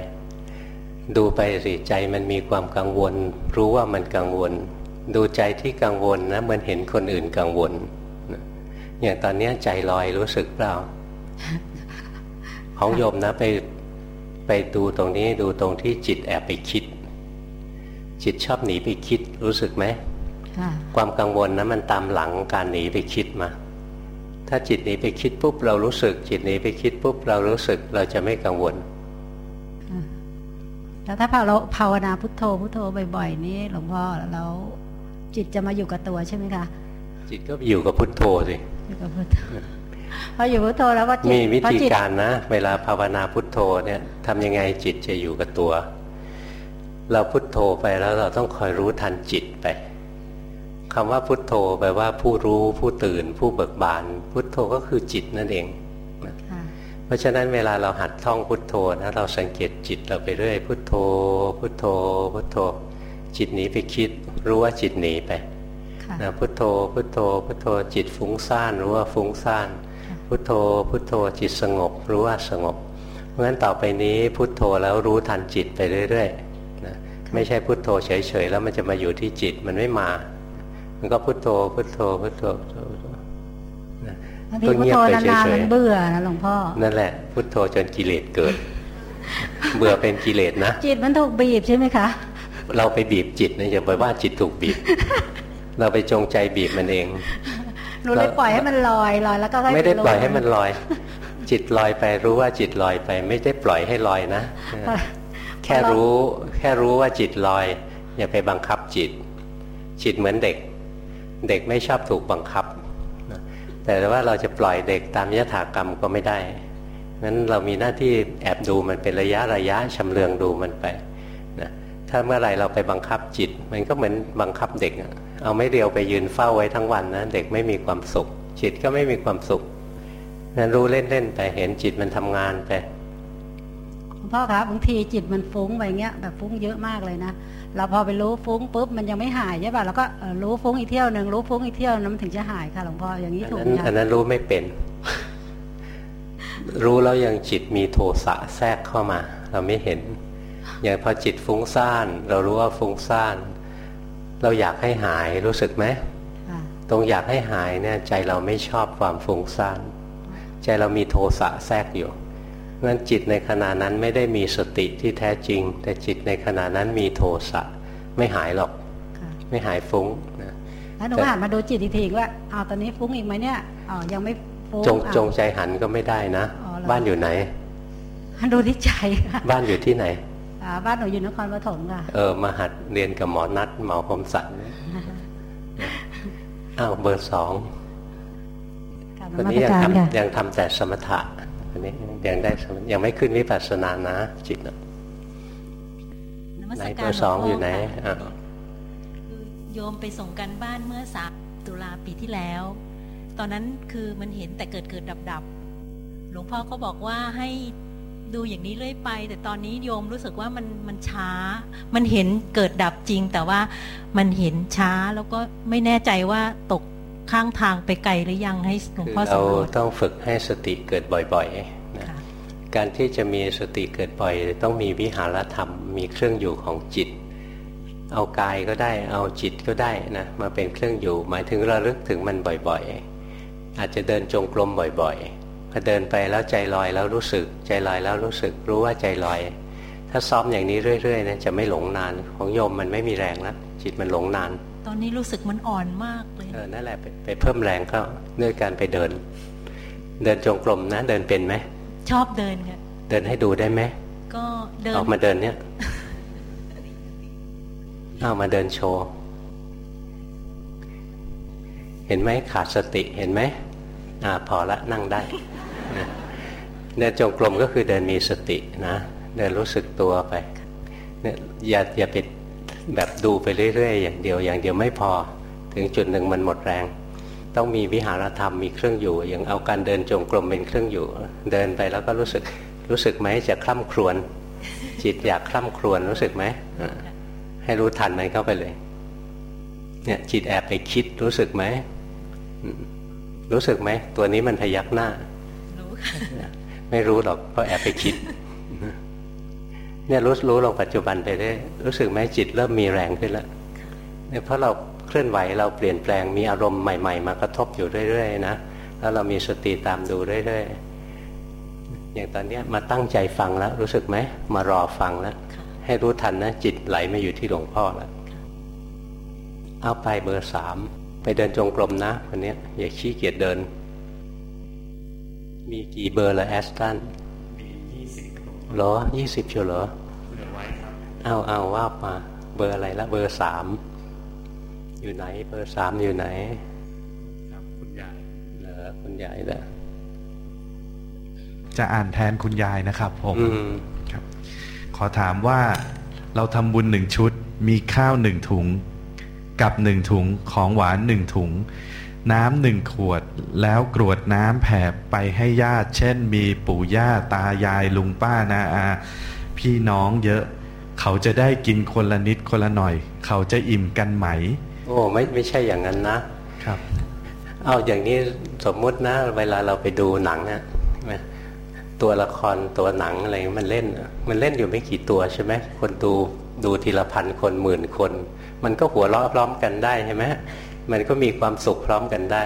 ดูไปสิใจมันมีความกังวล รู้ว่ามันกังวล ดูใจที่กังวลนะเหมือนเห็นคนอื่นกังวล อย่างตอนนี้ใจลอยรู้สึกเปล่า ของโยมนะไปไปดูตรงนี้ดูตรงที่จิตแอบไปคิด จิตชอบหนีไปคิดรู้สึกไหมความกังวลนะมันตามหลังการหนีไปคิดมา ถ้าจิตหนีไปคิดปุ๊บเรารู้สึก จิตหนีไปคิดปุ๊บเรารู้สึกเราจะไม่กังวลแล้วถ้าเราภาวนาพุทโธพุทโธบ่อยๆนี่หลวงพ่อแล้วจิตจะมาอยู่กับตัวใช่ไหมคะจิตก็อยู่กับพุทโธสิ อยู่กับพุทโธพออยู่พุทโธแล้วว่าจิตมีวิธีการนะ เวลาภาวนาพุทโธเนี่ยทำยังไงจิตจะอยู่กับตัว เราพุทโธไปแล้วเราต้องคอยรู้ทันจิตไปคำว่าพุทโธแปลว่าผู้รู้ผู้ตื่น ผู้เบิกบาน พุทโธก็คือจิตนั่นเองราะฉะนั้นเวลาเราหัดท่องพุทโธนะเราสังเกตจิตเราไปเรื่อยพุทโธ พุทโธ พุทโธ จิตหนีไปคิด รู้ว่าจิตหนีไป นะพุทโธ พุทโธ พุทโธจิตฟุ้งซ่านรู้ว่าฟุ้งซ่าน พุทโธ พุทโธจิตสงบ รู้ว่าสงบ เพราะฉะนั้นต่อไปนี้พุทโธแล้วรู้ทันจิตไปเรื่อยๆนะไม่ใช่พุทโธเฉยๆแล้วมันจะมาอยู่ที่จิตมันไม่มา มันก็พุทโธ พุทโธ พุทโธบางทีพุทโธนานๆมันเบื่อนะหลวงพ่อ นั่นแหละ พุทโธจนกิเลสเกิด เบื่อเป็นกิเลสนะ จิตมันถูกบีบใช่ไหมคะ เราไปบีบจิตนะอย่าไปว่าจิตถูกบีบ เราไปจงใจบีบมันเองหนูเลยปล่อยให้มันลอยลอยแล้วก็ไม่ได้ปล่อยให้มันลอย จิตลอยไปรู้ว่าจิตลอยไป ไม่ได้ปล่อยให้ลอยนะ แค่รู้แค่รู้ว่าจิตลอย อย่าไปบังคับจิต จิตเหมือนเด็ก เด็กไม่ชอบถูกบังคับ แต่ว่าเราจะปล่อยเด็กตามยถากรรมก็ไม่ได้งั้นเรามีหน้าที่แอบดูมันเป็นระยะระยะชำเลืองดูมันไปนะถ้าเมื่อไหร่เราไปบังคับจิต มันก็เหมือนบังคับเด็ก เอาไม่เรียวไปยืนเฝ้าไว้ทั้งวันนะเด็กไม่มีความสุข จิตก็ไม่มีความสุขนั้นรู้เล่นๆไปเห็นจิตมันทำงานไปพ่อครับบางทีจิตมันฟุ้งไปเงี้ยแบบฟุ้งเยอะมากเลยนะเราพอไปรู้ฟุ้งปุ๊บมันยังไม่หายใช่ป่ะเราก็รู้ฟุ้งอีกเที่ยวหนึ่งรู้ฟุ้งอีกเที่ยวนั้นถึงจะหายค่ะหลวงพ่ออย่างนี้ถูกไหมอันนั้นรู้ไม่เป็น รู้แล้วยังจิตมีโทสะแทรกเข้ามา เราไม่เห็นอย่างพอจิตฟุ้งซ่าน เรารู้ว่าฟุ้งซ่าน เราอยากให้หายรู้สึกไหมตรงอยากให้หายเนี่ยใจเราไม่ชอบความฟุ้งซ่านใจเรามีโทสะแทรกอยู่งั้นจิตในขณะนั้นไม่ได้มีสติที่แท้จริง แต่จิตในขณะนั้นมีโทสะไม่หายหรอก ไม่หายฟุ้งนะแล้วหนูหันมาดูจิตอีกทีว่าเอาตอนนี้ฟุ้งอีกไหมเนี่ยอ๋อยังไม่ฟุ้งจงจงใจหันก็ไม่ได้นะ บ้านอยู่ไหนดูที่ใจบ้านอยู่ที่ไหน บ้านหนูอยู่นครปฐมค่ะ เออมาหัดเรียนกับหมอนัดหมอคมสันอ้าวเบอร์สองวันนี้ยังทำยังทำแต่สมถะอันนี้ยังได้ยังไม่ขึ้นวิปัสสนานะ จิตนะไหนตัวสองอยู่ไหนโยมไปส่งกันบ้านเมื่อสามตุลาปีที่แล้ว ตอนนั้นคือมันเห็นแต่เกิดเกิดดับดับหลวงพ่อก็บอกว่าให้ ดูอย่างนี้เรื่อยไป แต่ตอนนี้โยมรู้สึกว่ามันมันช้า มันเห็นเกิดดับจริง แต่ว่ามันเห็นช้าแล้วก็ไม่แน่ใจว่าตกข้างทางไปไกลหรือยังให้หลวงพ่อสำรวจเราต้องฝึกให้สติเกิดบ่อยๆนะการที่จะมีสติเกิดบ่อย ต้องมีวิหารธรรมมีเครื่องอยู่ของจิต เอากายก็ได้เอาจิตก็ได้นะมาเป็นเครื่องอยู่ หมายถึงระลึกถึงมันบ่อยๆ อาจจะเดินจงกรมบ่อยๆ พอเดินไปแล้วใจลอยแล้วรู้สึก ใจลอยแล้วรู้สึก รู้ว่าใจลอยทถ้าซ้อมอย่างนี้เรื่อยๆนะจะไม่หลงนาน ของโยมมันไม่มีแรงแล้วจิตมันหลงนาน ตอนนี้รู้สึกมันอ่อนมากเลยเออนั่นแหละไปไปเพิ่มแรงก็ด้วยการไปเดิน เดินจงกรมนะ เดินเป็นไหมชอบเดินค่ะเดินให้ดูได้ไหมก็เดินออกมาเดินเนี่ยเอามาเดินโชว์เห็นไหมขาดสติเห็นไหมอ่าพอละนั่งได้นะ เดินจงกรมก็คือเดินมีสตินะเดินรู้สึกตัวไปเนี่ยอย่าอย่าไปแบบดูไปเรื่อยๆอย่างเดียวอย่างเดียวไม่พอ ถึงจุดหนึ่งมันหมดแรง ต้องมีวิหารธรรมมีเครื่องอยู่ อย่างเอาการเดินจงกรมเป็นเครื่องอยู่ เดินไปแล้วก็รู้สึกรู้สึกไหมจะคล่ำครวญจิตอยากคล่ำครวญรู้สึกไหมให้รู้ทันมันเข้าไปเลย เนี่ยจิตแอบไปคิดรู้สึกไหมรู้สึกไหมตัวนี้มันพยักหน้า ไม่รู้หรอกเพราะแอบไปคิดเนี่ยรู้รู้ลงปัจจุบันไปได้ รู้สึกไหมจิตเริ่มมีแรงขึ้นแล้วเนี่ยเพราะเราเคลื่อนไหวเราเปลี่ยนแปลงมีอารมณ์ใหม่ ๆ มากระทบอยู่เรื่อยๆนะแล้วเรามีสติตามดูเรื่อยๆอย่างตอนเนี้ยมาตั้งใจฟังแล้ว รู้สึกไหมมารอฟังแล้วให้รู้ทันนะจิตไหลมาอยู่ที่หลวงพ่อแล้วเอาไปเบอร์สามไปเดินจงกรมนะคนนี้อย่าขี้เกียจเดิน มีกี่เบอร์ละแอสตันมียี่สิบครับเหรอยี่สิบเชียวเหรอเหลือไว้ครับเอาเอาว่ามา เบอร์อะไรละเบอร์สามอยู่ไหน เบอร์สามอยู่ไหนครับคุณยายเหรอคุณใหญ่เหรอจะอ่านแทนคุณยายนะครับผมอืมครับ ขอถามว่าเราทำบุญหนึ่งชุด มีข้าวหนึ่งถุง กับหนึ่งถุงของหวานหนึ่งถุง น้ำหนึ่งขวดแล้วกรวดน้ำแผ่ไปให้ญาติ เช่นมีปู่ย่าตายายลุงป้านาอา พี่น้องเยอะ เขาจะได้กินคนละนิดคนละหน่อย เขาจะอิ่มกันไหม โอ้ไม่ไม่ใช่อย่างนั้นนะครับ เอาอย่างนี้สมมุตินะ เวลาเราไปดูหนังนะใช่ไหมตัวละครตัวหนังอะไรมันเล่น มันเล่นอยู่ไม่กี่ตัวใช่ไหมคนดูดูทีละพันคนหมื่นคน มันก็หัวเราะพร้อมกันได้ใช่ไหม มันก็มีความสุขพร้อมกันได้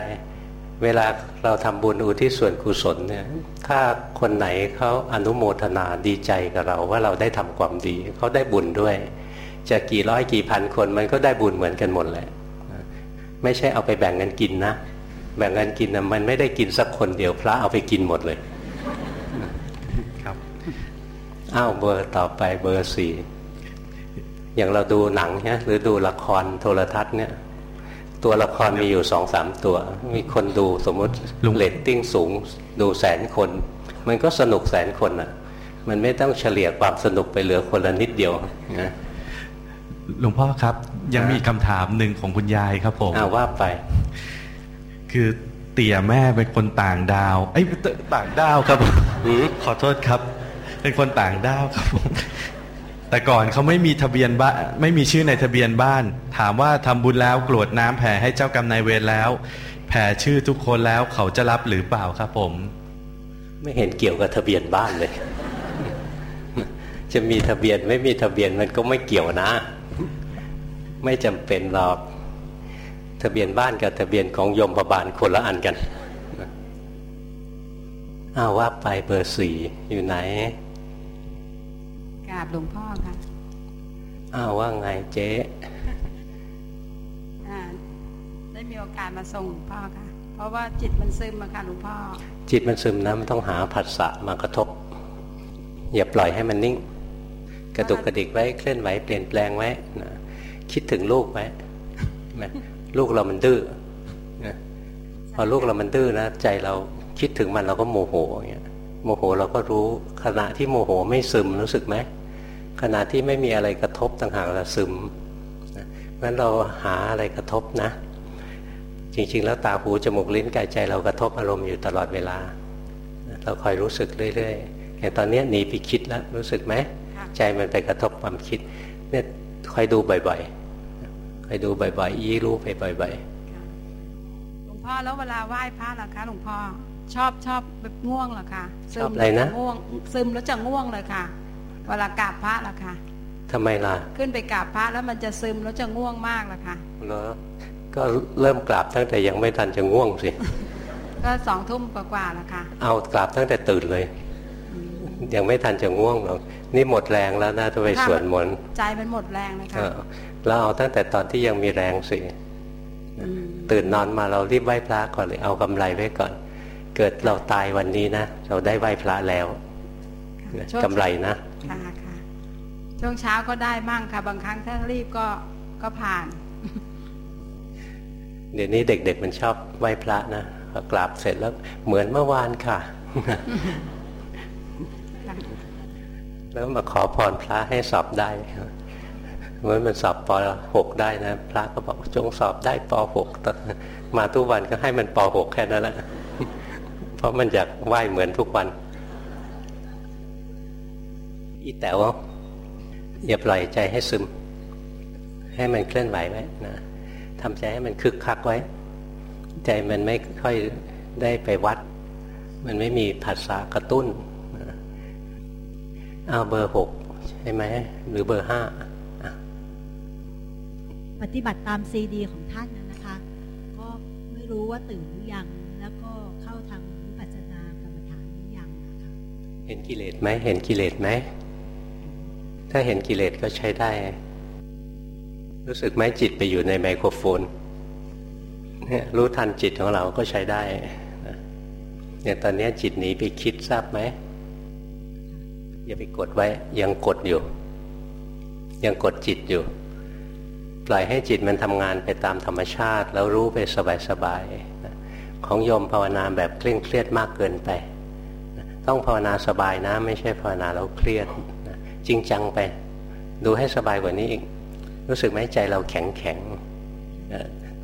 เวลาเราทำบุญอุทิศส่วนกุศลเนี่ยถ้าคนไหนเขาอนุโมทนาดีใจกับเราว่าเราได้ทำความดีเขาได้บุญด้วย จะกี่ร้อยกี่พันคนมันก็ได้บุญเหมือนกันหมดแหละไม่ใช่เอาไปแบ่งกันกินนะ แบ่งกันกินนะมันไม่ได้กินสักคนเดียวพระเอาไปกินหมดเลยครับอ้าวเบอร์ต่อไปเบอร์สี่อย่างเราดูหนังเนี่ยหรือดูละครโทรทัศน์เนี่ย ตัวละครมีอยู่สองสามตัว มีคนดูสมมติลุงเรตติ้งสูงดูแสนคน มันก็สนุกแสนคนอะ มันไม่ต้องเฉลี่ยความสนุกไปเหลือคนละนิดเดียวนะหลวงพ่อครับ ยังมีคำถามหนึ่งของคุณยายครับผมอ้าวว่าไป คือเตี่ยแม่เป็นคนต่างดาวเอ้ยต่างดาวครับหืมขอโทษครับ เป็นคนต่างดาวครับผม แต่ก่อนเขาไม่มีทะเบียนบ้านไม่มีชื่อในทะเบียนบ้าน ถามว่าทำบุญแล้วกรวดน้ำแผ่ให้เจ้ากรรมนายเวรแล้ว แผ่ชื่อทุกคนแล้วเขาจะรับหรือเปล่าครับผม ไม่เห็นเกี่ยวกับทะเบียนบ้านเลย จะมีทะเบียนไม่มีทะเบียนมันก็ไม่เกี่ยวนะ ไม่จำเป็นหรอก ทะเบียนบ้านกับทะเบียนของยมบาลคนละอันกันอ้าวว่าไปเบอร์สี่อยู่ไหน กราบหลวงพ่อค่ะอ้าวว่าไงเจ๊อ่าได้มีโอกาสมาส่งหลวงพ่อค่ะ เพราะว่าจิตมันซึมอะค่ะหลวงพ่อ จิตมันซึมนะมันต้องหาผัสสะมากระทบ อย่าปล่อยให้มันนิ่ง กระตุกกระดิกไว้เคลื่อนไหวเปลี่ยนแปลงไว้นะคิดถึงลูกไว้นะลูกเรามันดื้อนะพอลูกเรามันดื้อนะใจเราคิดถึงมันเราก็โมโหอย่างเงี้ย โมโหเราก็รู้ ขณะที่โมโหไม่ซึมรู้สึกไหมขณะที่ไม่มีอะไรกระทบต่างหากเราซึมนะงั้นเราหาอะไรกระทบนะ จริง ๆ แล้วตาหูจมูกลิ้นกายใจเรากระทบอารมณ์อยู่ตลอดเวลา เราคอยรู้สึกเรื่อยๆอย่างตอนเนี้ยหนีไปคิดแล้วรู้สึกไหมใจมันไปกระทบความคิดเนี่ยคอยดูบ่อยๆคอยดูบ่อยๆ ยี่รู้ไปบ่อยๆหลวงพ่อแล้วเวลาไหว้พระล่ะคะหลวงพ่อ ชอบชอบแบบง่วงเหรอคะๆชซึอบมอะไรนะง่วงซึมแล้วจะง่วงเลยค่ะ เวลากราบพระล่ะค่ะทำไมล่ะ ขึ้นไปกราบพระแล้วมันจะซึมแล้วจะง่วงมากล่ะค่ะเหรอก็เริ่มกราบตั้งแต่ยังไม่ทันจะง่วงสิก็สองทุ่มกว่าๆล่ะค่ะ เอากราบตั้งแต่ตื่นเลย ยังไม่ทันจะง่วงหรอกนี่หมดแรงแล้วนะจะไปสวดมนต์ใจมันหมดแรงเลยค่ะแล้วเอาตั้งแต่ตอนที่ยังมีแรงสิตื่นนอนมาเรารีบไหว้พระก่อนเลยเอากำไรไว้ก่อน เกิดเราตายวันนี้นะ เราได้ไหว้พระแล้วกำไรนะค่ะค่ะช่วงเช้าก็ได้มั่งค่ะ บางครั้งถ้ารีบก็ก็ผ่าน เดี๋ยวนี้เด็ก ๆ มันชอบไหว้พระนะพอกราบเสร็จแล้วเหมือนเมื่อวานค่ะ แล้วมาขอพรพระให้สอบได้เมื่อมันสอบปหกได้นะ พระก็บอกจงสอบได้ปหกมาทุกวันก็ให้มันปหกแค่นั้นแหละ เพราะมันอยากไหว้เหมือนทุกวัน อีแต๋วอย่าปล่อยใจให้ซึม ให้มันเคลื่อนไหวไว้นะทำใจให้มันคึกคักไว้ ใจมันไม่ค่อยได้ไปวัด มันไม่มีภาษากระตุ้นเอาเบอร์หกใช่ไหมหรือเบอร์ห้าปฏิบัติตามซีดีของท่านนะคะ ก็ไม่รู้ว่าตื่นหรือยัง เห็นกิเลสไหมเห็นกิเลสไหม ถ้าเห็นกิเลสก็ใช้ได้ รู้สึกไหมจิตไปอยู่ในไมโครโฟนเนี่ยรู้ทันจิตของเราก็ใช้ได้เนี่ยตอนนี้จิตหนีไปคิดทราบไหม อย่าไปกดไว้ ยังกดอยู่ ยังกดจิตอยู่ ปล่อยให้จิตมันทำงานไปตามธรรมชาติ แล้วรู้ไปสบายๆของโยมภาวนาแบบเคร่งเครียดมากเกินไป ต้องภาวนาสบายนะ ไม่ใช่ภาวนาแล้วเครียดจริงจังไป ดูให้สบายกว่านี้อีก รู้สึกไหมใจเราแข็งแข็ง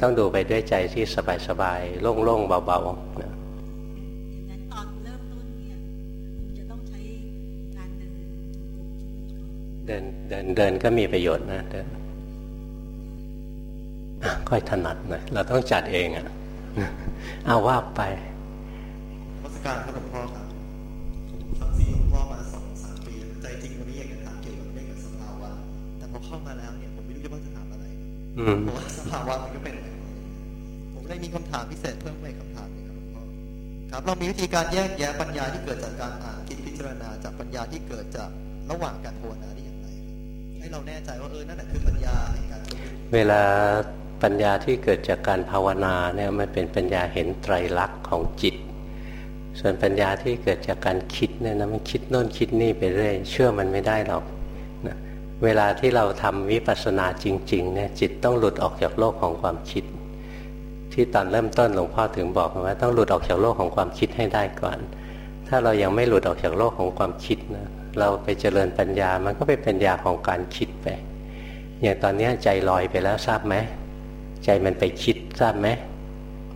ต้องดูไปด้วยใจที่สบายสบายโล่งโล่งเบาๆนะตอนเริ่มต้นเนี่ยจะต้องใช้การเดินเดินเดินก็มีประโยชน์นะเดินค่อยถนัดหน่อยเราต้องจัดเองอะเอาว่าไปรัชการพระหลวงพ่อครับ เข้ามาแล้วเนี่ยผมไม่รู้จะว่าจะถามอะไรเพราะว่าสภาวะมันก็เป็นผมได้มีคำถามพิเศษเพิ่มไปคำถามนึงครับหลวงพ่อครับเรามีวิธีการแยกแยะปัญญาที่เกิดจากการอ่านคิดพิจารณาจากปัญญาที่เกิดจากระหว่างการภาวนาได้อย่างไร ให้เราแน่ใจว่าเออนั่นแหละคือปัญญาในการเวลาปัญญาที่เกิดจากการภาวนาเนี่ยมันเป็นปัญญาเห็นไตรลักษณ์ของจิต ส่วนปัญญาที่เกิดจากการคิดเนี่ยนะมันคิดโน่นคิดนี่ไปเรื่อยเชื่อมันไม่ได้หรอกนะ เวลาที่เราทำวิปัสสนาจริงๆเนี่ยจิตต้องหลุดออกจากโลกของความคิด ที่ตอนเริ่มต้นหลวงพ่อถึงบอกว่าต้องหลุดออกจากโลกของความคิดให้ได้ก่อน ถ้าเรายังไม่หลุดออกจากโลกของความคิดนะเราไปเจริญปัญญามันก็เป็นปัญญาของการคิดไปอย่างตอนนี้ใจลอยไปแล้วทราบไหมใจมันไปคิดทราบไหม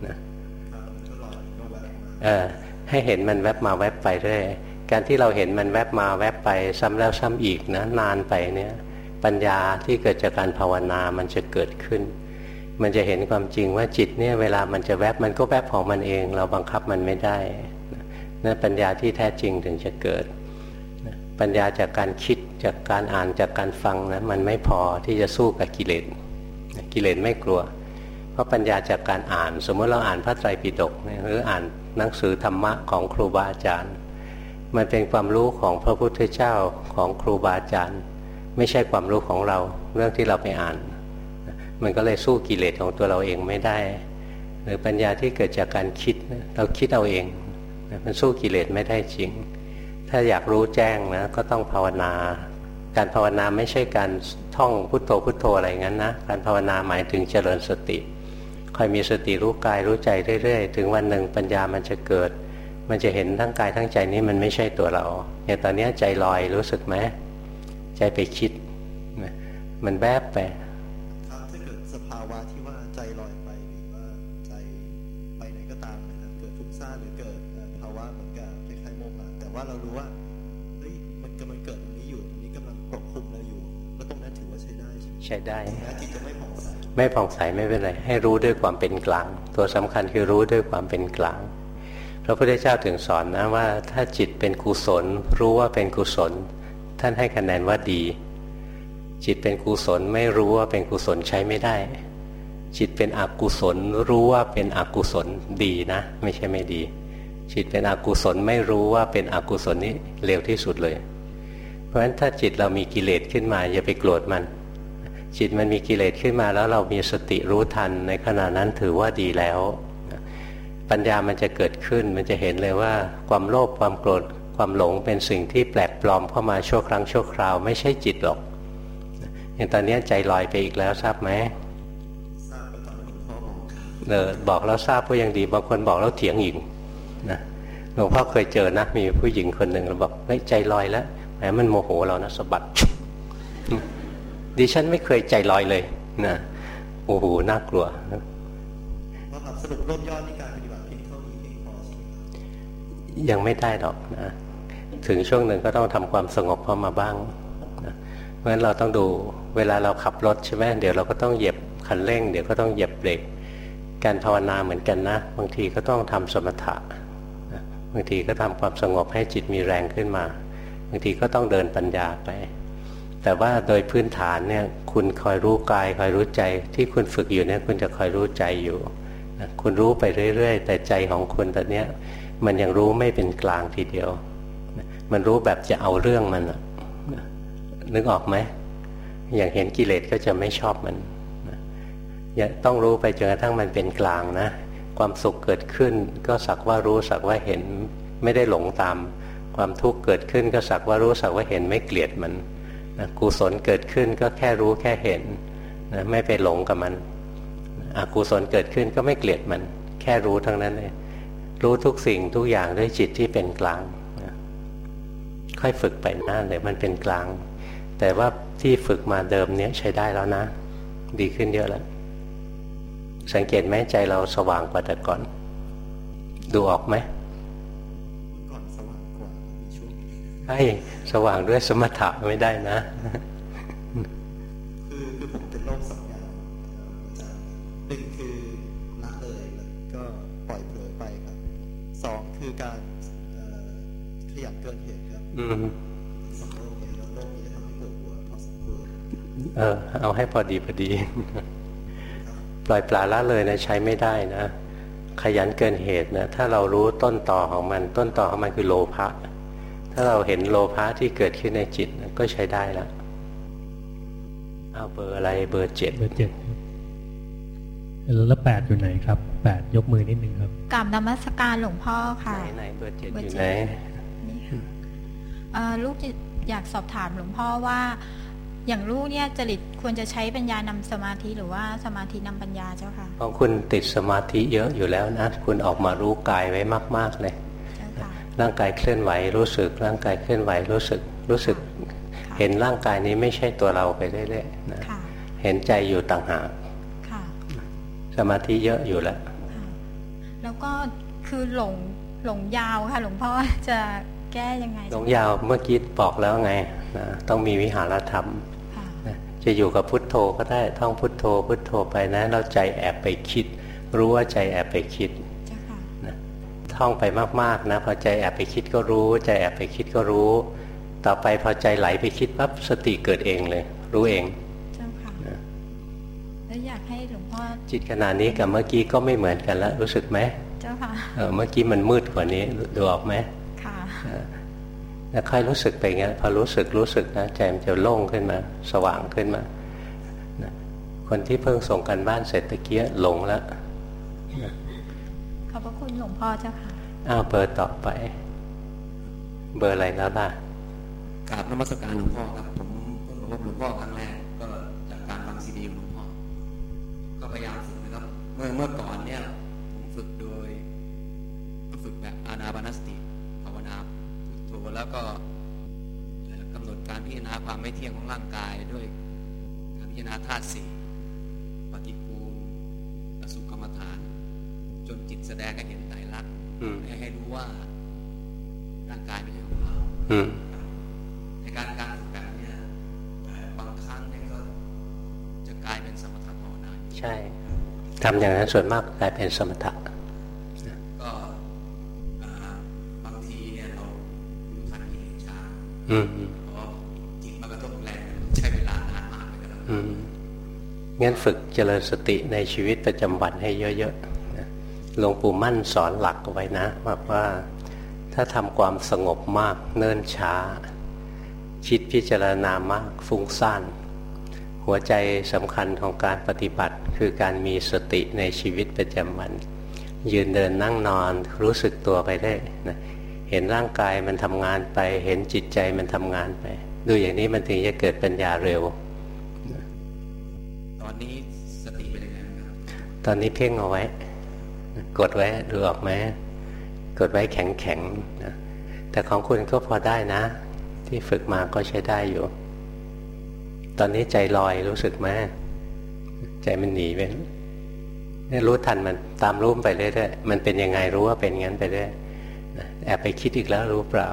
นะเออให้เห็นมันแวบมาแวบไปเรื่อย การที่เราเห็นมันแวบมาแวบไปซ้ำแล้วซ้ำอีกนะนานไปเนี่ยปัญญาที่เกิดจากการภาวนามันจะเกิดขึ้น มันจะเห็นความจริงว่าจิตเนี่ยเวลามันจะแวบมันก็แวบของมันเอง เราบังคับมันไม่ได้นั่นปัญญาที่แท้จริงถึงจะเกิด ปัญญาจากการคิดจากการอ่านจากการฟังนะมันไม่พอที่จะสู้กับกิเลสกิเลสไม่กลัว เพราะปัญญาจากการอ่าน สมมติเราอ่านพระไตรปิฎกหรืออ่านหนังสือธรรมะของครูบาอาจารย์ มันเป็นความรู้ของพระพุทธเจ้าของครูบาอาจารย์ ไม่ใช่ความรู้ของเราเรื่องที่เราไปอ่าน มันก็เลยสู้กิเลสของตัวเราเองไม่ได้ หรือปัญญาที่เกิดจากการคิดเราคิดเอาเอง มันสู้กิเลสไม่ได้จริง ถ้าอยากรู้แจ้งนะก็ต้องภาวนา การภาวนาไม่ใช่การท่องพุทโธพุทโธอะไรงั้นนะการภาวนาหมายถึงเจริญสติคอยมีสติรู้กายรู้ใจเรื่อยๆ ถึงวันหนึ่งปัญญามันจะเกิด มันจะเห็นทั้งกายทั้งใจนี้มันไม่ใช่ตัวเราอย่างตอนนี้ใจลอยรู้สึกไหมใจไปคิดมันแวบไปถ้าเกิดสภาวะที่ว่าใจลอยไปหรือว่าใจไปไหนก็ตามนะครับเกิดทุกข์ซ่าหรือเกิดภาวะเหมือนกับคล้ายๆโมหะแต่ว่าเรารู้ว่าเฮ้ยมันกำลังเกิดตรงนี้อยู่ตรงนี้กำลังปกคลุมเราอยู่แล้วตรงนั้นถือว่าใช้ได้ใช่ไหมใช้ได้แม้จิตจะไม่ผ่องใสไม่ผ่องใสไม่เป็นไรให้รู้ด้วยความเป็นกลาง ตัวสำคัญคือรู้ด้วยความเป็นกลาง พระพุทธเจ้าถึงสอนนะว่า ถ้าจิตเป็นกุศล รู้ว่าเป็นกุศล ท่านให้คะแนนว่าดี จิตเป็นกุศลไม่รู้ว่าเป็นกุศลใช้ไม่ได้ จิตเป็นอกุศล รู้ว่าเป็นอกุศลดีนะ ไม่ใช่ไม่ดี จิตเป็นอกุศลไม่รู้ว่าเป็นอกุศลนี้เร็วที่สุดเลย เพราะฉะนั้นถ้าจิตเรามีกิเลสขึ้นมาอย่าไปโกรธมัน จิตมันมีกิเลสขึ้นมาแล้วเรามีสติรู้ทันในขณะนั้นถือว่าดีแล้ว ปัญญามันจะเกิดขึ้น มันจะเห็นเลยว่าความโลภความโกรธความหลงเป็นสิ่งที่แปลกปลอมเข้ามาชั่วครั้งชั่วคราวไม่ใช่จิตหรอกอย่างตอนนี้ใจลอยไปอีกแล้วทราบไหมทราบตอนหลวงพ่อบอกเออบอกแล้วทราบก็ยังดีบางคนบอกแล้วเถียงอีกนะหลวงพ่อเคยเจอนะมีผู้หญิงคนหนึ่งเราบอกเฮ้ยใจลอยแล้วแหมมันโมโหเรานะสะบัดดิฉันไม่เคยใจลอยเลยนะโอ้โหน่ากลัวว่าครับสรุปรวบยอดใน ยังไม่ได้หรอกนะถึงช่วงหนึ่งก็ต้องทำความสงบเข้ามาบ้างนะเพราะฉะนั้นเราต้องดูเวลาเราขับรถใช่ไหมเดี๋ยวเราก็ต้องเหยียบคันเร่ง เดี๋ยวก็ต้องเหยียบเบรกการภาวนาเหมือนกันนะบางทีก็ต้องทำสมถะบางทีก็ทำความสงบให้จิตมีแรงขึ้นมาบางทีก็ต้องเดินปัญญาไป แต่ว่าโดยพื้นฐานเนี่ยคุณคอยรู้กายคอยรู้ใจที่คุณฝึกอยู่เนี่ยคุณจะคอยรู้ใจอยู่คุณรู้ไปเรื่อย ๆ แต่ใจของคุณตอนนี้ มันยังรู้ไม่เป็นกลางทีเดียว มันรู้แบบจะเอาเรื่องมันนึกออกไหมอย่างเห็นกิเลสก็จะไม่ชอบมันต้องรู้ไปจนกระทั่งมันเป็นกลางนะความสุขเกิดขึ้นก็สักว่ารู้สักว่าเห็นไม่ได้หลงตาม ความทุกข์เกิดขึ้นก็สักว่ารู้สักว่าเห็นไม่เกลียดมันนะกุศลเกิดขึ้นก็แค่รู้แค่เห็นนะไม่ไปหลงกับมันอกุศลเกิดขึ้นก็ไม่เกลียดมัน แค่รู้ทั้งนั้นเลย รู้ทุกสิ่งทุกอย่างด้วยจิตที่เป็นกลางนะค่อยฝึกไปหน้าเลยมันเป็นกลาง แต่ว่าที่ฝึกมาเดิมเนี้ยใช้ได้แล้วนะ ดีขึ้นเยอะแล้ว สังเกตไหมใจเราสว่างกว่าแต่ก่อน ดูออกไหมก่อนสว่างกว่าช่วงใช่สว่างด้วยสมถะไม่ได้นะ อาให้พอดีพอดี ปล่อยปลาละเลยนะใช้ไม่ได้นะ ขยันเกินเหตุนะ ถ้าเรารู้ต้นต่อของมัน ต้นต่อของมันคือโลภะถ้าเราเห็นโลภะที่เกิดขึ้นในจิตนะก็ใช้ได้แล้วเอาเบอร์อะไรเบอร์เจ็ดเบอร์เจ็ดแล้วแปดอยู่ไหนครับแปดยกมือนิดนึงครับกราบนมัสการหลวงพ่อค่ะไหนไหนเบอร์เจ็ดอยู่ไหนนี่ค่ะลูกอยากสอบถามหลวงพ่อว่า อย่างลูกเนี่ยจริตควรจะใช้ปัญญานำสมาธิหรือว่าสมาธินำปัญญาเจ้าค่ะเพราะคุณติดสมาธิเยอะอยู่แล้วนะคุณออกมารู้กายไว้มาก ๆเลยร่างกายเคลื่อนไหวรู้สึก ร่างกายเคลื่อนไหวรู้สึกรู้สึก เห็นร่างกายนี้ไม่ใช่ตัวเราไปเรื่อยๆนะเห็นใจอยู่ต่างหากสมาธิเยอะอยู่แล้วแล้วก็คือหลงหลงยาวค่ะหลวงพ่อจะแก้ยังไงหลงยาวเมื่อกี้บอกแล้วไงนะต้องมีวิหารธรรม จะอยู่กับพุทโธก็ได้ท่องพุทโธ พุทโธไปนะ เราใจแอบไปคิด รู้ว่าใจแอบไปคิดนะท่องไปมากๆนะพอใจแอบไปคิดก็รู้ ใจแอบไปคิดก็รู้ ต่อไปพอใจไหลไปคิดปั๊บสติเกิดเองเลย รู้เองเจ้าค่ะแล้วอยากให้หลวงพ่อจิตขนาดนี้กับเมื่อกี้ก็ไม่เหมือนกันแล้วรู้สึกไหมเจ้าค่ะเมื่อกี้มันมืดกว่านี้ดูออกไหมค่ะ แล้วค่อยรู้สึกไปงั้นพอรู้สึกรู้สึกนะใจมันจะโล่งขึ้นมา สว่างขึ้นมา คนที่เพิ่งส่งกันบ้านเสร็จตะเกียหลงแล้วขอบพระคุณหลวงพ่อเจ้าค่ะอ้าวเบอร์ต่อไป เบอร์อะไรแล้วล่ะกราบนมัสการหลวงพ่อครับ ผมเพิ่งพบหลวงพ่อครั้งแรกก็จากการฟังซีดีของหลวงพ่อ ก็พยายามฝึกนะครับ เมื่อเมื่อก่อนเนี่ย แล้วก็กำหนดการพิจารณาความไม่เที่ยงของร่างกายด้วยการพิจารณาธาตุสี่ปฏิกูลอสุกรรมฐาน จนจิตแสดงให้เห็นไตรลักษณ์ให้รู้ว่าร่างกายไม่ใช่ของเราในการการฝึกแบบนี้บางครั้งเนี่ยก็จะกลายเป็นสมถะภาวนาใช่ทำอย่างนั้นส่วนมากกลายเป็นสมถะ ฝึกเจริญสติในชีวิตประจำวันให้เยอะๆหลวงปู่มั่นสอนหลักไว้นะว่าว่าถ้าทำความสงบมากเนิ่นช้า คิดพิจารณามากฟุ้งซ่านหัวใจสำคัญของการปฏิบัติคือการมีสติในชีวิตประจำวัน ยืนเดินนั่งนอนรู้สึกตัวไปได้นะเห็นร่างกายมันทำงานไป เห็นจิตใจมันทำงานไป ดูอย่างนี้มันถึงจะเกิดปัญญาเร็ว ตอนนี้เพ่งเอาไว้ กดไว้ดูออกไหมกดไว้แข็งแข็งนะแต่ของคุณก็พอได้นะ ที่ฝึกมาก็ใช้ได้อยู่ ตอนนี้ใจลอยรู้สึกไหมใจมันหนีไปนี่รู้ทันมันตามรู้ไปเรื่อยๆมันเป็นยังไงรู้ว่าเป็นงั้นไปเรื่อยแอบไปคิดอีกแล้วรู้เปล่า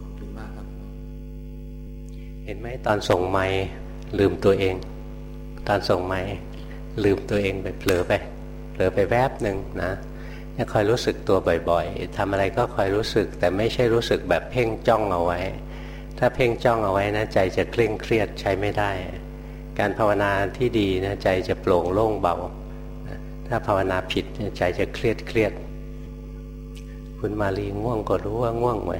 ขอบคุณมากครับเห็นไหมตอนส่งไม้ลืมตัวเอง ตอนส่งไม้ ลืมตัวเองไปเผลอไปเผลอไปแวบหนึ่งนะเนี่ยคอยรู้สึกตัวบ่อยๆทำอะไรก็คอยรู้สึก แต่ไม่ใช่รู้สึกแบบเพ่งจ้องเอาไว้ ถ้าเพ่งจ้องเอาไว้นะใจจะเคร่งเครียดใช้ไม่ได้ การภาวนาที่ดีนะใจจะโปร่งโล่งเบา ถ้าภาวนาผิดใจจะเครียดเครียด คุณมาลีง่วงก็รู้ว่าง่วงไว้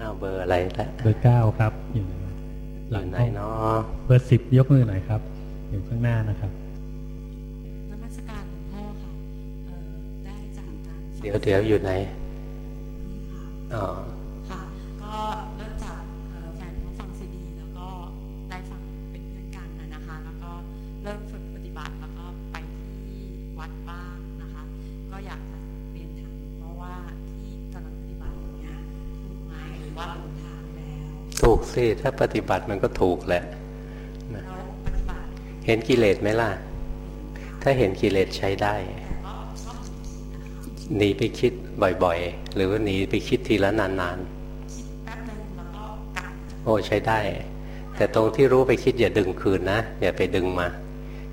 อ้าวเบอร์อะไรละเบอร์เก้าครับอยู่หลังไหนเนาะเบอร์สิบยกมือหน่อยครับ อยู่ข้างหน้านะครับนมัสการหลวงพ่อค่ะเอ่อได้จากการฟังเดี๋ยวเดี๋ยวอยู่ไหนอ๋อค่ะก็เริ่มจากเอ่อแฟนเขาฟังซีดีแล้วก็ได้ฟังเป็นเพื่อนกันนะนะคะ แล้วก็เริ่มฝึกปฏิบัติแล้วก็ไปที่วัดบ้างนะคะ ก็อยากจะเรียนถามเพราะว่าที่กำลังปฏิบัติอยู่เนี่ยถูกไหมหรือว่าหลงทางแล้ว ถูกสิถ้าปฏิบัติมันก็ถูกแหละนะแล้วปฏิบัติ เห็นกิเลสไหมล่ะ ถ้าเห็นกิเลสใช้ได้ หนีไปคิดบ่อยๆ หรือว่าหนีไปคิดทีละนานคิดแล้วก็กลับๆโอ้ใช้ได้ แต่ตรงที่รู้ไปคิดอย่าดึงคืนนะ อย่าไปดึงมา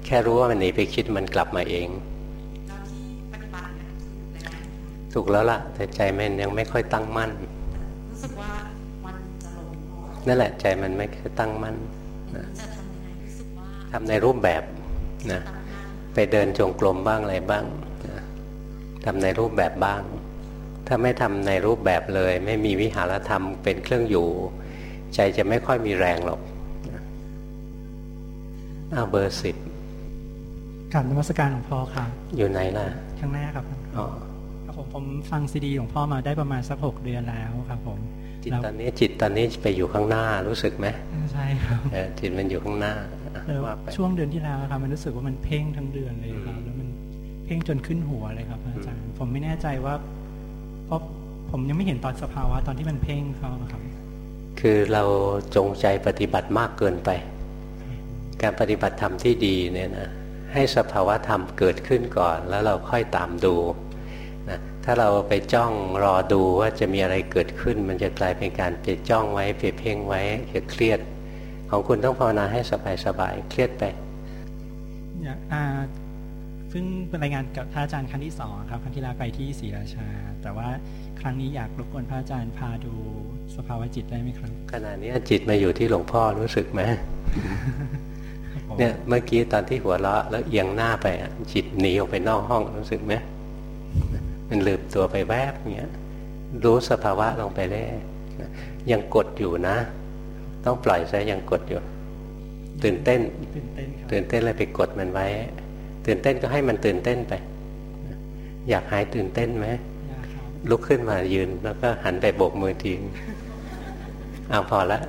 แค่รู้ว่ามันหนีไปคิดมันกลับมาเอง ถูกแล้วถูกแล้วล่ะ แต่ใจมันยังไม่ค่อยตั้งมั่นรู้สึกว่ามันจะลงนั่นแหละใจมันไม่ค่อยตั้งมั่นนะ สึกว่าทำในรูปแบบนะไปเดินจงกรมบ้างอะไรบ้างนะทำในรูปแบบบ้าง ถ้าไม่ทำในรูปแบบเลย ไม่มีวิหารธรรมเป็นเครื่องอยู่ ใจจะไม่ค่อยมีแรงหรอกนะอ้าวเบอร์สิบกราบนมัสการหลวงพ่อครับ อยู่ไหนล่ะ ข้างหน้าครับอ๋อครับผมผมฟังซีดีหลวงพ่อมาได้ประมาณสักหกเดือนแล้วครับผมจิตแล้วตอนนี้จิตตอนนี้ไปอยู่ข้างหน้ารู้สึกไหมใช่ครับเออจิตมันอยู่ข้างหน้าแล้วว่าไป ช่วงเดือนที่แล้วครับมันรู้สึกว่ามันเพ่งทั้งเดือนเลยครับ แล้วมันเพ่งจนขึ้นหัวเลยครับ อาจารย์ ผมไม่แน่ใจว่า เพราะผมยังไม่เห็นตอนสภาวะตอนที่มันเพ่งเขาอะครับ คือเราจงใจปฏิบัติมากเกินไป การปฏิบัติธรรมที่ดีเนี่ยนะให้สภาวะธรรมเกิดขึ้นก่อน แล้วเราค่อยตามดูนะถ้าเราไปจ้องรอดูว่าจะมีอะไรเกิดขึ้น มันจะกลายเป็นการไปจ้องไว้ไปเพ่งไว้จะเครียด ของคุณต้องภาวนาให้สบายๆเครียดไปอยากอ่าเพิ่งเป็นรายงานกับพระอาจารย์ครั้งที่สองครับ ครั้งที่แล้วไปที่ศรีราชา แต่ว่าครั้งนี้อยากรบกวนพระอาจารย์พาดูสภาวะจิตได้ไหมครับขณะนี้จิตมาอยู่ที่หลวงพ่อรู้สึกไหมครับผมเนี่ยเมื่อกี้ตอนที่หัวเราะแล้วเอียงหน้าไปอะจิตหนีออกไปนอกห้องรู้สึกไหมมันลืมตัวไปแวบเงี้ยรู้สภาวะลงไปได้ยังกดอยู่นะ ต้องปล่อยซะยังกดอยู่ตื่นเต้น ตื่นเต้นครับตื่นเต้นเลยไปกดมันไว้ ตื่นเต้นก็ให้มันตื่นเต้นไป อยากหายตื่นเต้นไหมอยากครับลุกขึ้นมายืนแล้วก็หันไปโบกมือทีเอาพอละ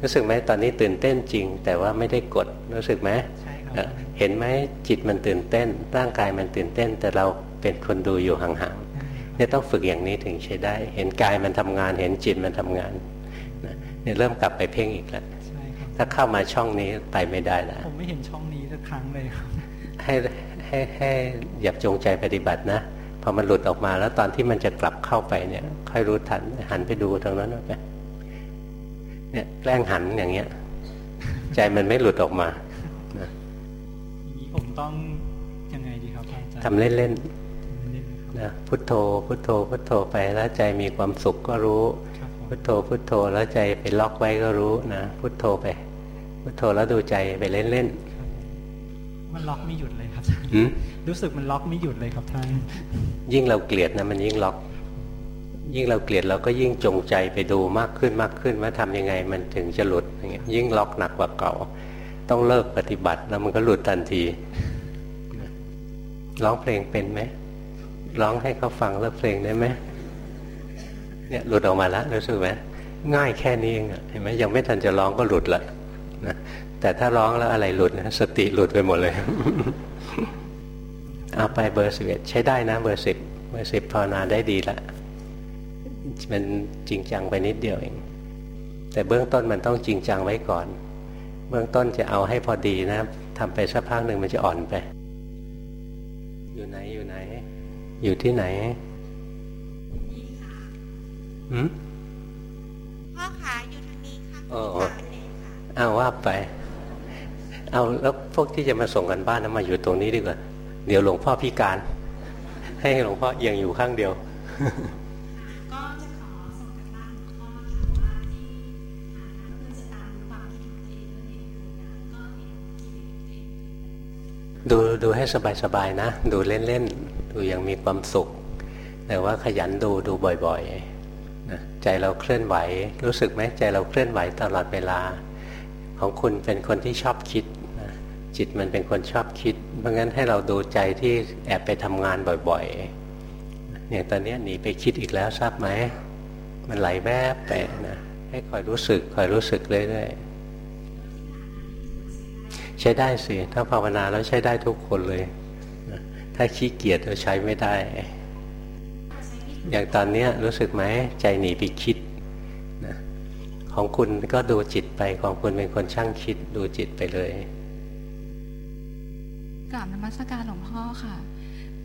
รู้สึกไหมตอนนี้ตื่นเต้นจริง แต่ว่าไม่ได้กดรู้สึกไหมใช่ครับเอ่อเห็นไหมจิตมันตื่นเต้น ร่างกายมันตื่นเต้น แต่เราเป็นคนดูอยู่ห่างๆเนี่ยต้องฝึกอย่างนี้ถึงใช้ได้ เห็นกายมันทำงาน เห็นจิตมันทำงานนะ เนี่ยเริ่มกลับไปเพ่งอีกแล้วใช่ครับถ้าเข้ามาช่องนี้ไปไม่ได้แล้วผมไม่เห็นช่องนี้สักครั้งเลยครับให้ให้ให้อย่าจงใจปฏิบัตินะพอมันหลุดออกมาแล้วตอนที่มันจะกลับเข้าไปเนี่ย ค่อยรู้ทันหันไปดูตรงนั้นไปเนี่ยแกล้งหันอย่างเงี้ย ใจมันไม่หลุดออกมานะอย่างนี้ผมต้องยังไงดีครับอาจารย์ทำเล่นทำเล่นๆนะครับๆนะพุทโธ พุทโธ พุทโธไปแล้วใจมีความสุขก็รู้ครับผม พุทโธพุทโธแล้วใจไปล็อกไว้ก็รู้นะพุทโธไป พุทโธแล้วดูใจไปเล่นมันล็อกไม่หยุดเลยครับรู้สึกมันล็อกไม่หยุดเลยครับท่านยิ่งเราเกลียดนะมันยิ่งล็อก ยิ่งเราเกลียดเราก็ยิ่งจงใจไปดูมากขึ้นมากขึ้นว่าทำยังไงมันถึงจะหลุดอย่างเงี้ยยิ่งล็อกหนักกว่าเก่า ต้องเลิกปฏิบัติแล้วมันก็หลุดทันทีร้องเพลงเป็นไหมร้องให้เขาฟังแล้วเพลงได้ไหม เนี่ยหลุดออกมาแล้วรู้สึกไหมง่ายแค่นี้เองเห็นไหมยังไม่ทันจะร้องก็หลุดละนะแต่ถ้าร้องแล้วอะไรหลุดนะสติหลุดไปหมดเลยเอาไปเบอร์สิบเอ็ดใช้ได้นะเบอร์สิบเบอร์สิบภาวนาได้ดีละมันจริงจังไปนิดเดียวเอง แต่เบื้องต้นมันต้องจริงจังไว้ก่อน เบื้องต้นจะเอาให้พอดีนะทำไปสักพักหนึ่งมันจะอ่อนไป อยู่ไหนอยู่ไหน อยู่ที่ไหน พ่อขาอยู่ทางนี้ค่ะอ๋อเอาว่าไป เอาแล้วพวกที่จะมาส่งกันบ้านนะมาอยู่ตรงนี้ดีกว่า เดี๋ยวหลวงพ่อพิการ ให้หลวงพ่อเอียงอยู่ข้างเดียวก็จะขอส่งกันบ้านหลวงพ่อค่ะว่าที่เพื่อจะตามความคิดเองเองก็เองดูดูให้สบายๆนะ ดูเล่นๆ ดูยังมีความสุข แต่ว่าขยันดูดูบ่อย ๆ ใจเราเคลื่อนไหว รู้สึกไหมใจเราเคลื่อนไหวตลอดเวลา ของคุณเป็นคนที่ชอบคิดจิตมันเป็นคนชอบคิด เพราะงั้นให้เราดูใจที่แอบไปทำงานบ่อยๆเนี่ยตอนนี้หนีไปคิดอีกแล้วทราบไหมมันไหลแวบไปนะให้คอยรู้สึกคอยรู้สึกเรื่อยๆใช้ได้สิ ถ้าภาวนาแล้วใช้ได้ทุกคนเลย ถ้าขี้เกียจเราใช้ไม่ได้ อย่างตอนนี้รู้สึกไหมใจหนีไปคิดของคุณก็ดูจิตไปของคุณเป็นคนช่างคิดดูจิตไปเลยกราบนมัสการหลวงพ่อค่ะ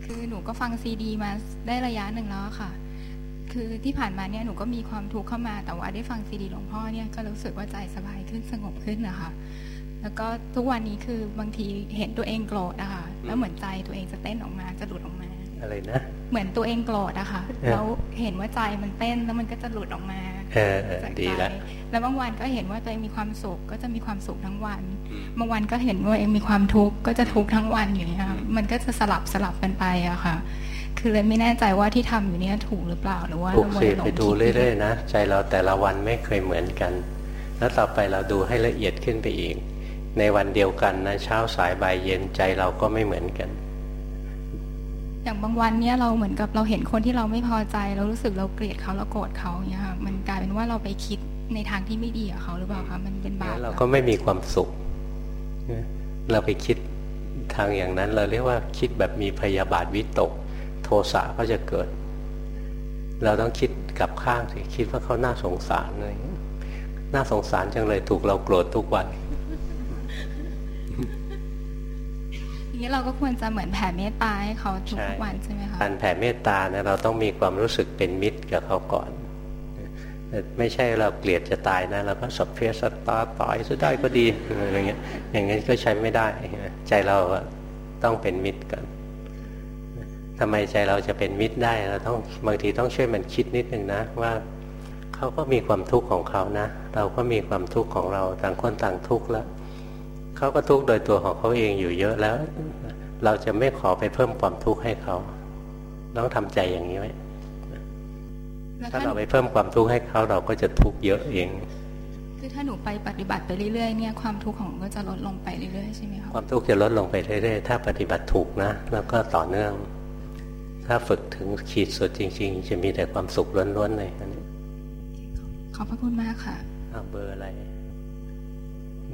คือหนูก็ฟังซีดีมาได้ระยะหนึ่งแล้วค่ะ คือที่ผ่านมาเนี่ยหนูก็มีความทุกข์เข้ามา แต่ว่าได้ฟังซีดีหลวงพ่อเนี่ยก็รู้สึกว่าใจสบายขึ้นสงบขึ้นนะคะแล้วก็ทุกวันนี้คือบางทีเห็นตัวเองโกรธนะคะแล้วเหมือนใจตัวเองจะเต้นออกมาจะหลุดออกมา อะไรนะเหมือนตัวเองโกรธอะค่ะแล้วเห็นว่าใจมันเต้นแล้วมันก็จะหลุดออกมาจากใจแล้วบางวันก็เห็นว่าตัวเองมีความสุขก็จะมีความสุขทั้งวันบางวันก็เห็นว่าเองมีความทุกข์ก็จะทุกข์ทั้งวันอย่างเงี้ยมันก็จะสลับสลับกันไปอะค่ะ คือเลยไม่แน่ใจว่าที่ทำอยู่เนี้ยถูกหรือเปล่าหรือว่าถูกสิไปดูเรื่อยๆนะใจเราแต่ละวันไม่เคยเหมือนกัน แล้วต่อไปเราดูให้ละเอียดขึ้นไปอีก ในวันเดียวกันนะเช้าสายบ่ายเย็นใจเราก็ไม่เหมือนกัน อย่างบางวันเนี้ยเราเหมือนกับเราเห็นคนที่เราไม่พอใจ เรารู้สึกเราเกลียดเขาเราโกรธเขาเนี่ยค่ะมันกลายเป็นว่าเราไปคิดในทางที่ไม่ดีกับเขาหรือเปล่าคะมันเป็นบาปเราก็ไม่มีความสุขเราไปคิดทางอย่างนั้น เราเรียกว่าคิดแบบมีพยาบาทวิตก โทสะก็จะเกิด เราต้องคิดกับข้างสิคิดว่าเขาน่าสงสารเลยน่าสงสารจังเลยถูกเราโกรธทุกวัน นี้เราก็ควรจะเหมือนแผ่เมตตาให้เขาทุกวันใช่ไหมคะการแผ่เมตตาเนี่ยเราต้องมีความรู้สึกเป็นมิตรกับเขาก่อนไม่ใช่เราเกลียดจะตายนะเราก็สับเพสตาต่อยซะได้ก็ดีอะไรเงี้ยอย่างงี้ก็ใช้ไม่ได้ใจเราต้องเป็นมิตรกันทำไมใจเราจะเป็นมิตรได้เราต้องบางทีต้องช่วยมันคิดนิดนึงนะว่าเขาก็มีความทุกข์ของเขานะ เราก็มีความทุกข์ของเราต่างคนต่างทุกข์แล้ว เขาก็ทุกข์โดยตัวของเขาเองอยู่เยอะแล้ว เราจะไม่ขอไปเพิ่มความทุกข์ให้เขาต้องทำใจอย่างนี้ไว้ถ้าเราไปเพิ่มความทุกข์ให้เขาเราก็จะทุกข์เยอะเอง คือถ้าหนูไปปฏิบัติไปเรื่อยๆเนี่ยความทุกข์ของก็จะลดลงไปเรื่อยๆใช่ไหมคะความทุกข์จะลดลงไปเรื่อยๆถ้าปฏิบัติถูกนะ แล้วก็ต่อเนื่อง ถ้าฝึกถึงขีดสุดจริง ๆ จะมีแต่ความสุขล้วนๆเลยอันนี้ขอบพระคุณมากค่ะเอาเบอร์อะไร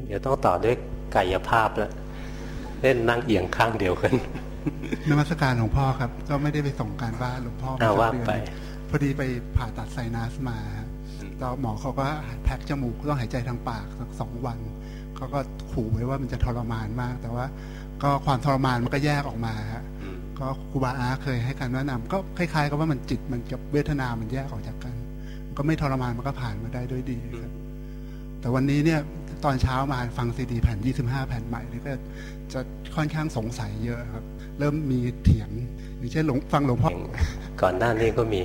เดี๋ยวต้องต่อด้วย กายภาพแล้วเล่นนั่งเอียงข้างเดียวกันนมัสการหลวงพ่อครับ ก็ไม่ได้ไปส่งการบ้านหลวงพ่อเอาว่าไป พอดีไปผ่าตัดไซนัสมาแล้วหมอเขาก็แพ็กจมูกต้องหายใจทางปากสักสองวันเขาก็ขู่ไว้ว่ามันจะทรมานมาก แต่ว่า ก็ความทรมานมันก็แยกออกมาฮะก็ครูบาอาเคยให้การแนะนำก็คล้ายๆ กับว่ามันจิตมันกับเวทนามันแยกออกจากกัน ก็ไม่ทรมานมันก็ผ่านมาได้ด้วยดีครับ แต่วันนี้เนี่ย ตอนเช้ามาฟังซีดีแผ่น 25 แผ่นใหม่นี่ก็จะค่อนข้างสงสัยเยอะครับ เริ่มมีเถียงอย่างเช่นหลวงฟังหลวงพ่อก่อนหน้านี้ก็มี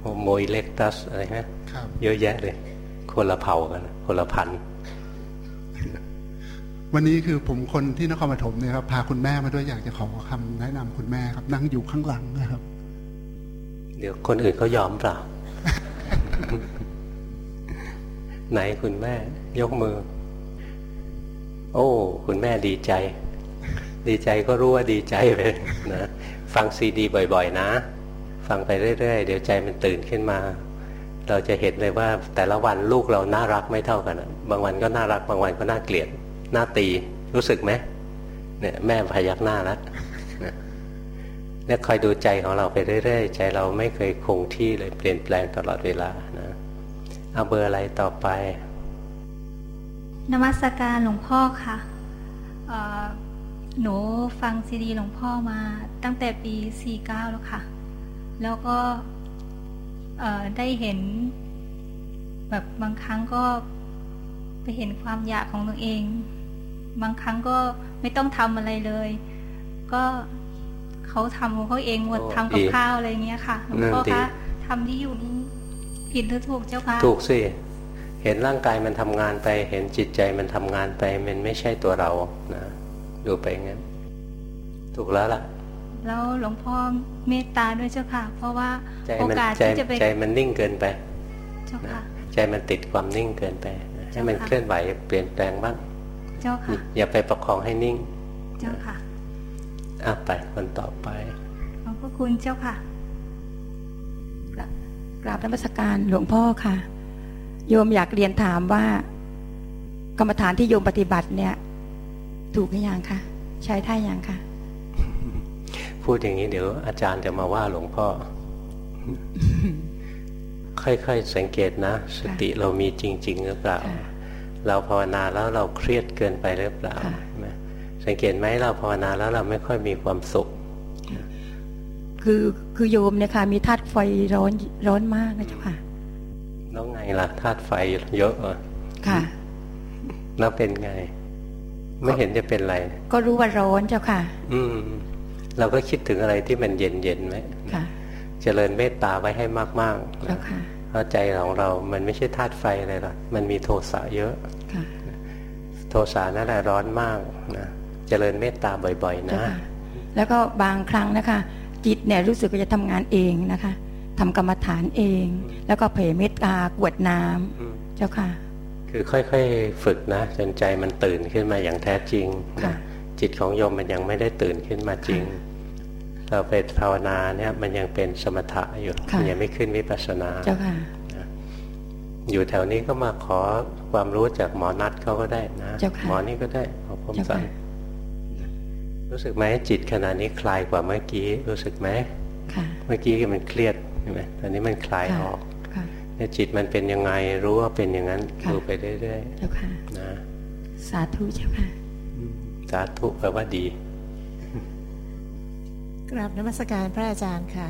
โฮโมอิเล็กตัสอะไรฮะเยอะแยะเลย คนละเผ่ากัน คนละพันวันนี้คือผมคนที่นครปฐมเนี่ยครับพาคุณแม่มาด้วยอยากจะขอคำแนะนำคุณแม่ครับ นั่งอยู่ข้างหลังนะครับ เดี๋ยวคนอื่นเขายอมเปล่า ไหนคุณแม่ ยกมือ โอ้ คุณแม่ดีใจ ดีใจก็รู้ว่าดีใจไปนะฟังซีดีบ่อย ๆ นะ ฟังไปเรื่อย ๆ เดี๋ยวใจมันตื่นขึ้นมา เราจะเห็นเลยว่าแต่ละวันลูกเราน่ารักไม่เท่ากัน บางวันก็น่ารัก บางวันก็น่าเกลียดน่าตีรู้สึกไหมเนี่ยแม่พยักหน้าแล้วเนี่ยคอยดูใจของเราไปเรื่อยๆ ใจเราไม่เคยคงที่เลยเปลี่ยนแปลงตลอดเวลานะ เอาเบอร์อะไรต่อไป นมัสการหลวงพ่อค่ะหนูฟังซีดีหลวงพ่อมาตั้งแต่ปี 49 แล้วค่ะ แล้วก็ได้เห็น แบบบางครั้งก็ไปเห็นความอยากของตัวเอง บางครั้งก็ไม่ต้องทำอะไรเลย ก็เขาทำของเขาเองหมดทำกับข้าวอะไรเงี้ยค่ะหลวงพ่อคะทำที่อยู่นี้ ผิดหรือถูกเจ้าคะถูกสิเห็นร่างกายมันทำงานไป เห็นจิตใจมันทำงานไป มันไม่ใช่ตัวเรานะดูไปงั้น ถูกแล้วล่ะ แล้วหลวงพ่อเมตตาด้วยเจ้าค่ะ เพราะว่าโอกาสที่จะไปใจมันนิ่งเกินไปเจ้าค่ะใจมันติดความนิ่งเกินไป ให้มันเคลื่อนไหวเปลี่ยนแปลงบ้าง เจ้าค่ะ อย่าไปประคองให้นิ่ง เจ้าค่ะอะไปคนต่อไปขอบพระคุณเจ้าค่ะ กราบนมัสการหลวงพ่อค่ะ โยมอยากเรียนถามว่า กรรมฐานที่โยมปฏิบัติเนี่ย ถูกหรือยังคะใช้ท่ายังคะพูดอย่างนี้เดี๋ยวอาจารย์จะมาว่าหลวงพ่อ ค่อยๆสังเกตนะ สติเรามีจริง ๆ หรือเปล่า เราภาวนาแล้วเราเครียดเกินไปหรือเปล่าสังเกตไหมเราภาวนาแล้วเราไม่ค่อยมีความสุข คือคือโยมเนี่ยค่ะมีธาตุไฟร้อนร้อนมากนะเจ้าค่ะแล้วไงล่ะธาตุไฟเยอะอะค่ะ แล้วเป็นไง ไม่เห็นจะเป็นไร ก็รู้ว่าร้อนเจ้าค่ะ อืม เราก็คิดถึงอะไรที่มันเย็นเย็นไหมค่ะเจริญเมตตาไว้ให้มากๆแล้วค่ะเพราะใจของเรา มันไม่ใช่ธาตุไฟอะไรหรอกมันมีโทสะเยอะค่ะโทสะนั่นแหละร้อนมากนะเจริญเมตตาบ่อย ๆ นะ แล้วก็บางครั้งนะคะ จิตเนี่ยรู้สึกว่าจะทำงานเองนะคะทำกรรมฐานเอง แล้วก็เผยเมตตากวดน้ำเจ้าค่ะ คือค่อยๆฝึกนะจนใจมันตื่นขึ้นมาอย่างแท้จริงนะจิตของโยมมันยังไม่ได้ตื่นขึ้นมาจริง เราไปภาวนาเนี่ยมันยังเป็นสมถะอยู่มันยังไม่ขึ้นวิปัสสนาเจ้าค่ะอยู่แถวนี้ก็มาขอความรู้จากหมอนัดเขาก็ได้นะ หมอนี่ก็ได้ขอผมสั่ง รู้สึกไหมจิตขณะนี้คลายกว่าเมื่อกี้ รู้สึกไหมเมื่อกี้มันเครียดใช่ไหมตอนนี้มันคลายออกเนี่ยจิตมันเป็นยังไงรู้ว่าเป็นอย่างนั้นดูไปเรื่อยๆเจ้าค่ะนะสาธุเจ้าค่ะสาธุแปลว่าดี กราบนมัสการพระอาจารย์ค่ะ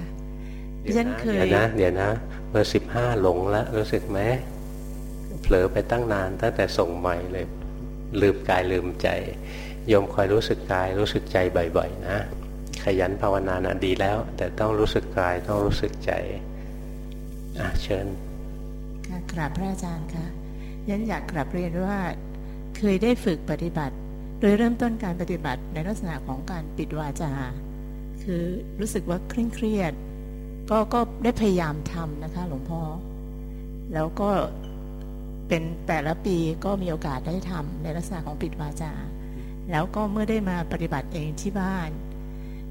เดี๋ยวนะเดี๋ยวนะเดี๋ยวนะเบอร์สิบห้าหลงแล้วรู้สึกไหมเผลอไปตั้งนานตั้งแต่ส่งใหม่เลย ลืมกายลืมใจ โยมคอยรู้สึกกายรู้สึกใจบ่อยๆนะขยันภาวนานะดีแล้ว แต่ต้องรู้สึกกายต้องรู้สึกใจอะเชิญค่ะกราบพระอาจารย์ค่ะยันอยากกราบเรียนว่าเคยได้ฝึกปฏิบัติ โดยเริ่มต้นการปฏิบัติในลักษณะของการปิดวาจา คือรู้สึกว่าเคร่งเครียด ก็ก็ได้พยายามทำนะคะ หลวงพ่อ แล้วก็เป็นแต่ละปีก็มีโอกาสได้ทำในลักษณะของปิดวาจา แล้วก็เมื่อได้มาปฏิบัติเองที่บ้าน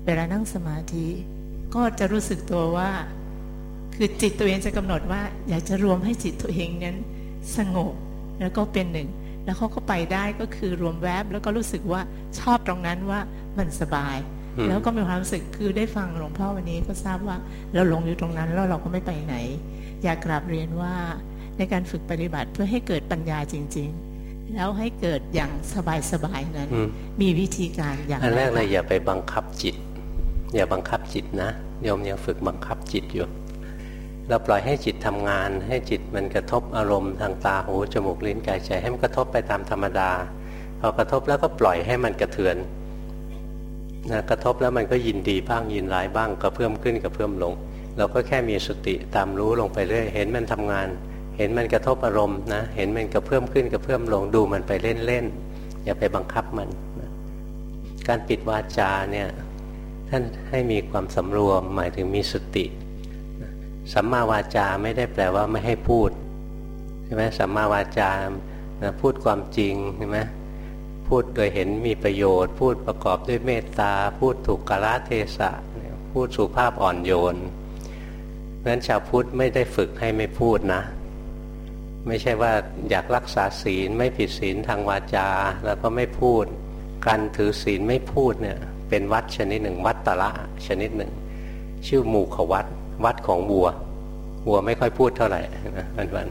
เวลานั่งสมาธิ ก็จะรู้สึกตัวว่า คือจิตตัวเองจะกำหนดว่า อยากจะรวมให้จิตตัวเองนั้นสงบแล้วก็เป็นหนึ่ง แล้วเขาก็ไปได้ก็คือรวมแวบแล้วก็รู้สึกว่าชอบตรงนั้นว่ามันสบาย แล้วก็มีความรู้สึกคือได้ฟังหลวงพ่อวันนี้ก็ทราบว่าเราลงอยู่ตรงนั้นแล้วเราก็ไม่ไปไหน อยากกราบเรียนว่าในการฝึกปฏิบัติเพื่อให้เกิดปัญญาจริง ๆ แล้วให้เกิดอย่างสบายๆนั้น มีวิธีการอย่างอันแรกเลยอย่าไปบังคับจิต อย่าบังคับจิตนะโยมยังฝึกบังคับจิตอยู่เราปล่อยให้จิตทำงาน ให้จิตมันกระทบอารมณ์ทางตาหูจมูกลิ้นกายใจให้มันกระทบไปตามธรรมดาพอกระทบแล้วก็ปล่อยให้มันกระเทือนนะกระทบแล้วมันก็ยินดีบ้างยินร้ายบ้างกระเพิ่มขึ้นกระเพิ่มลง เราก็แค่มีสติตามรู้ลงไปเรื่อยเห็นมันทำงาน เห็นมันกระทบอารมณ์นะเห็นมันกระเพื่อมขึ้นกระเพื่อมลงดูมันไปเล่นๆอย่าไปบังคับมัน การปิดวาจาเนี่ยท่านให้มีความสำรวมหมายถึงมีสติสัมมาวาจาไม่ได้แปลว่าไม่ให้พูดใช่ไหมสัมมาวาจาพูดความจริงใช่ไหมพูดโดยเห็นมีประโยชน์ พูดประกอบด้วยเมตตา พูดถูกกาลเทศะ พูดสุภาพอ่อนโยนเพราะฉะนั้นชาวพุทธไม่ได้ฝึกให้ไม่พูดนะ ไม่ใช่ว่าอยากรักษาศีลไม่ผิดศีลทางวาจา แล้วก็ไม่พูด การถือศีลไม่พูดเนี่ยเป็นวัดชนิดหนึ่ง วัดตะละชนิดหนึ่ง ชื่อมูขวัดวัดของวัว วัวไม่ค่อยพูดเท่าไหร่นะวันวัน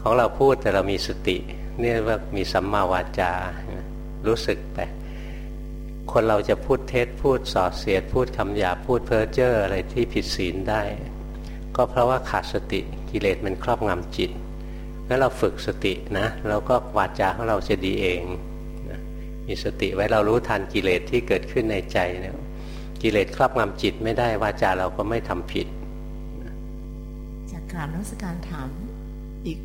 ของเราพูดแต่เรามีสตินี่ว่ามีสัมมาวาจา รู้สึกไปคนเราจะพูดเท็จพูดส่อเสียด พูดคำหยาพูดเพ้อเจ้ออะไรที่ผิดศีลได้ ก็เพราะว่าขาดสติกิเลสมันครอบงำจิตแล้วเราฝึกสตินะเราก็วาจาของเราจะดีเองมีสติไว้เรารู้ทันกิเลสที่เกิดขึ้นในใจเนี่ยกิเลสครอบงำจิตไม่ได้วาจาเราก็ไม่ทำผิด จากกราบนักสการถาม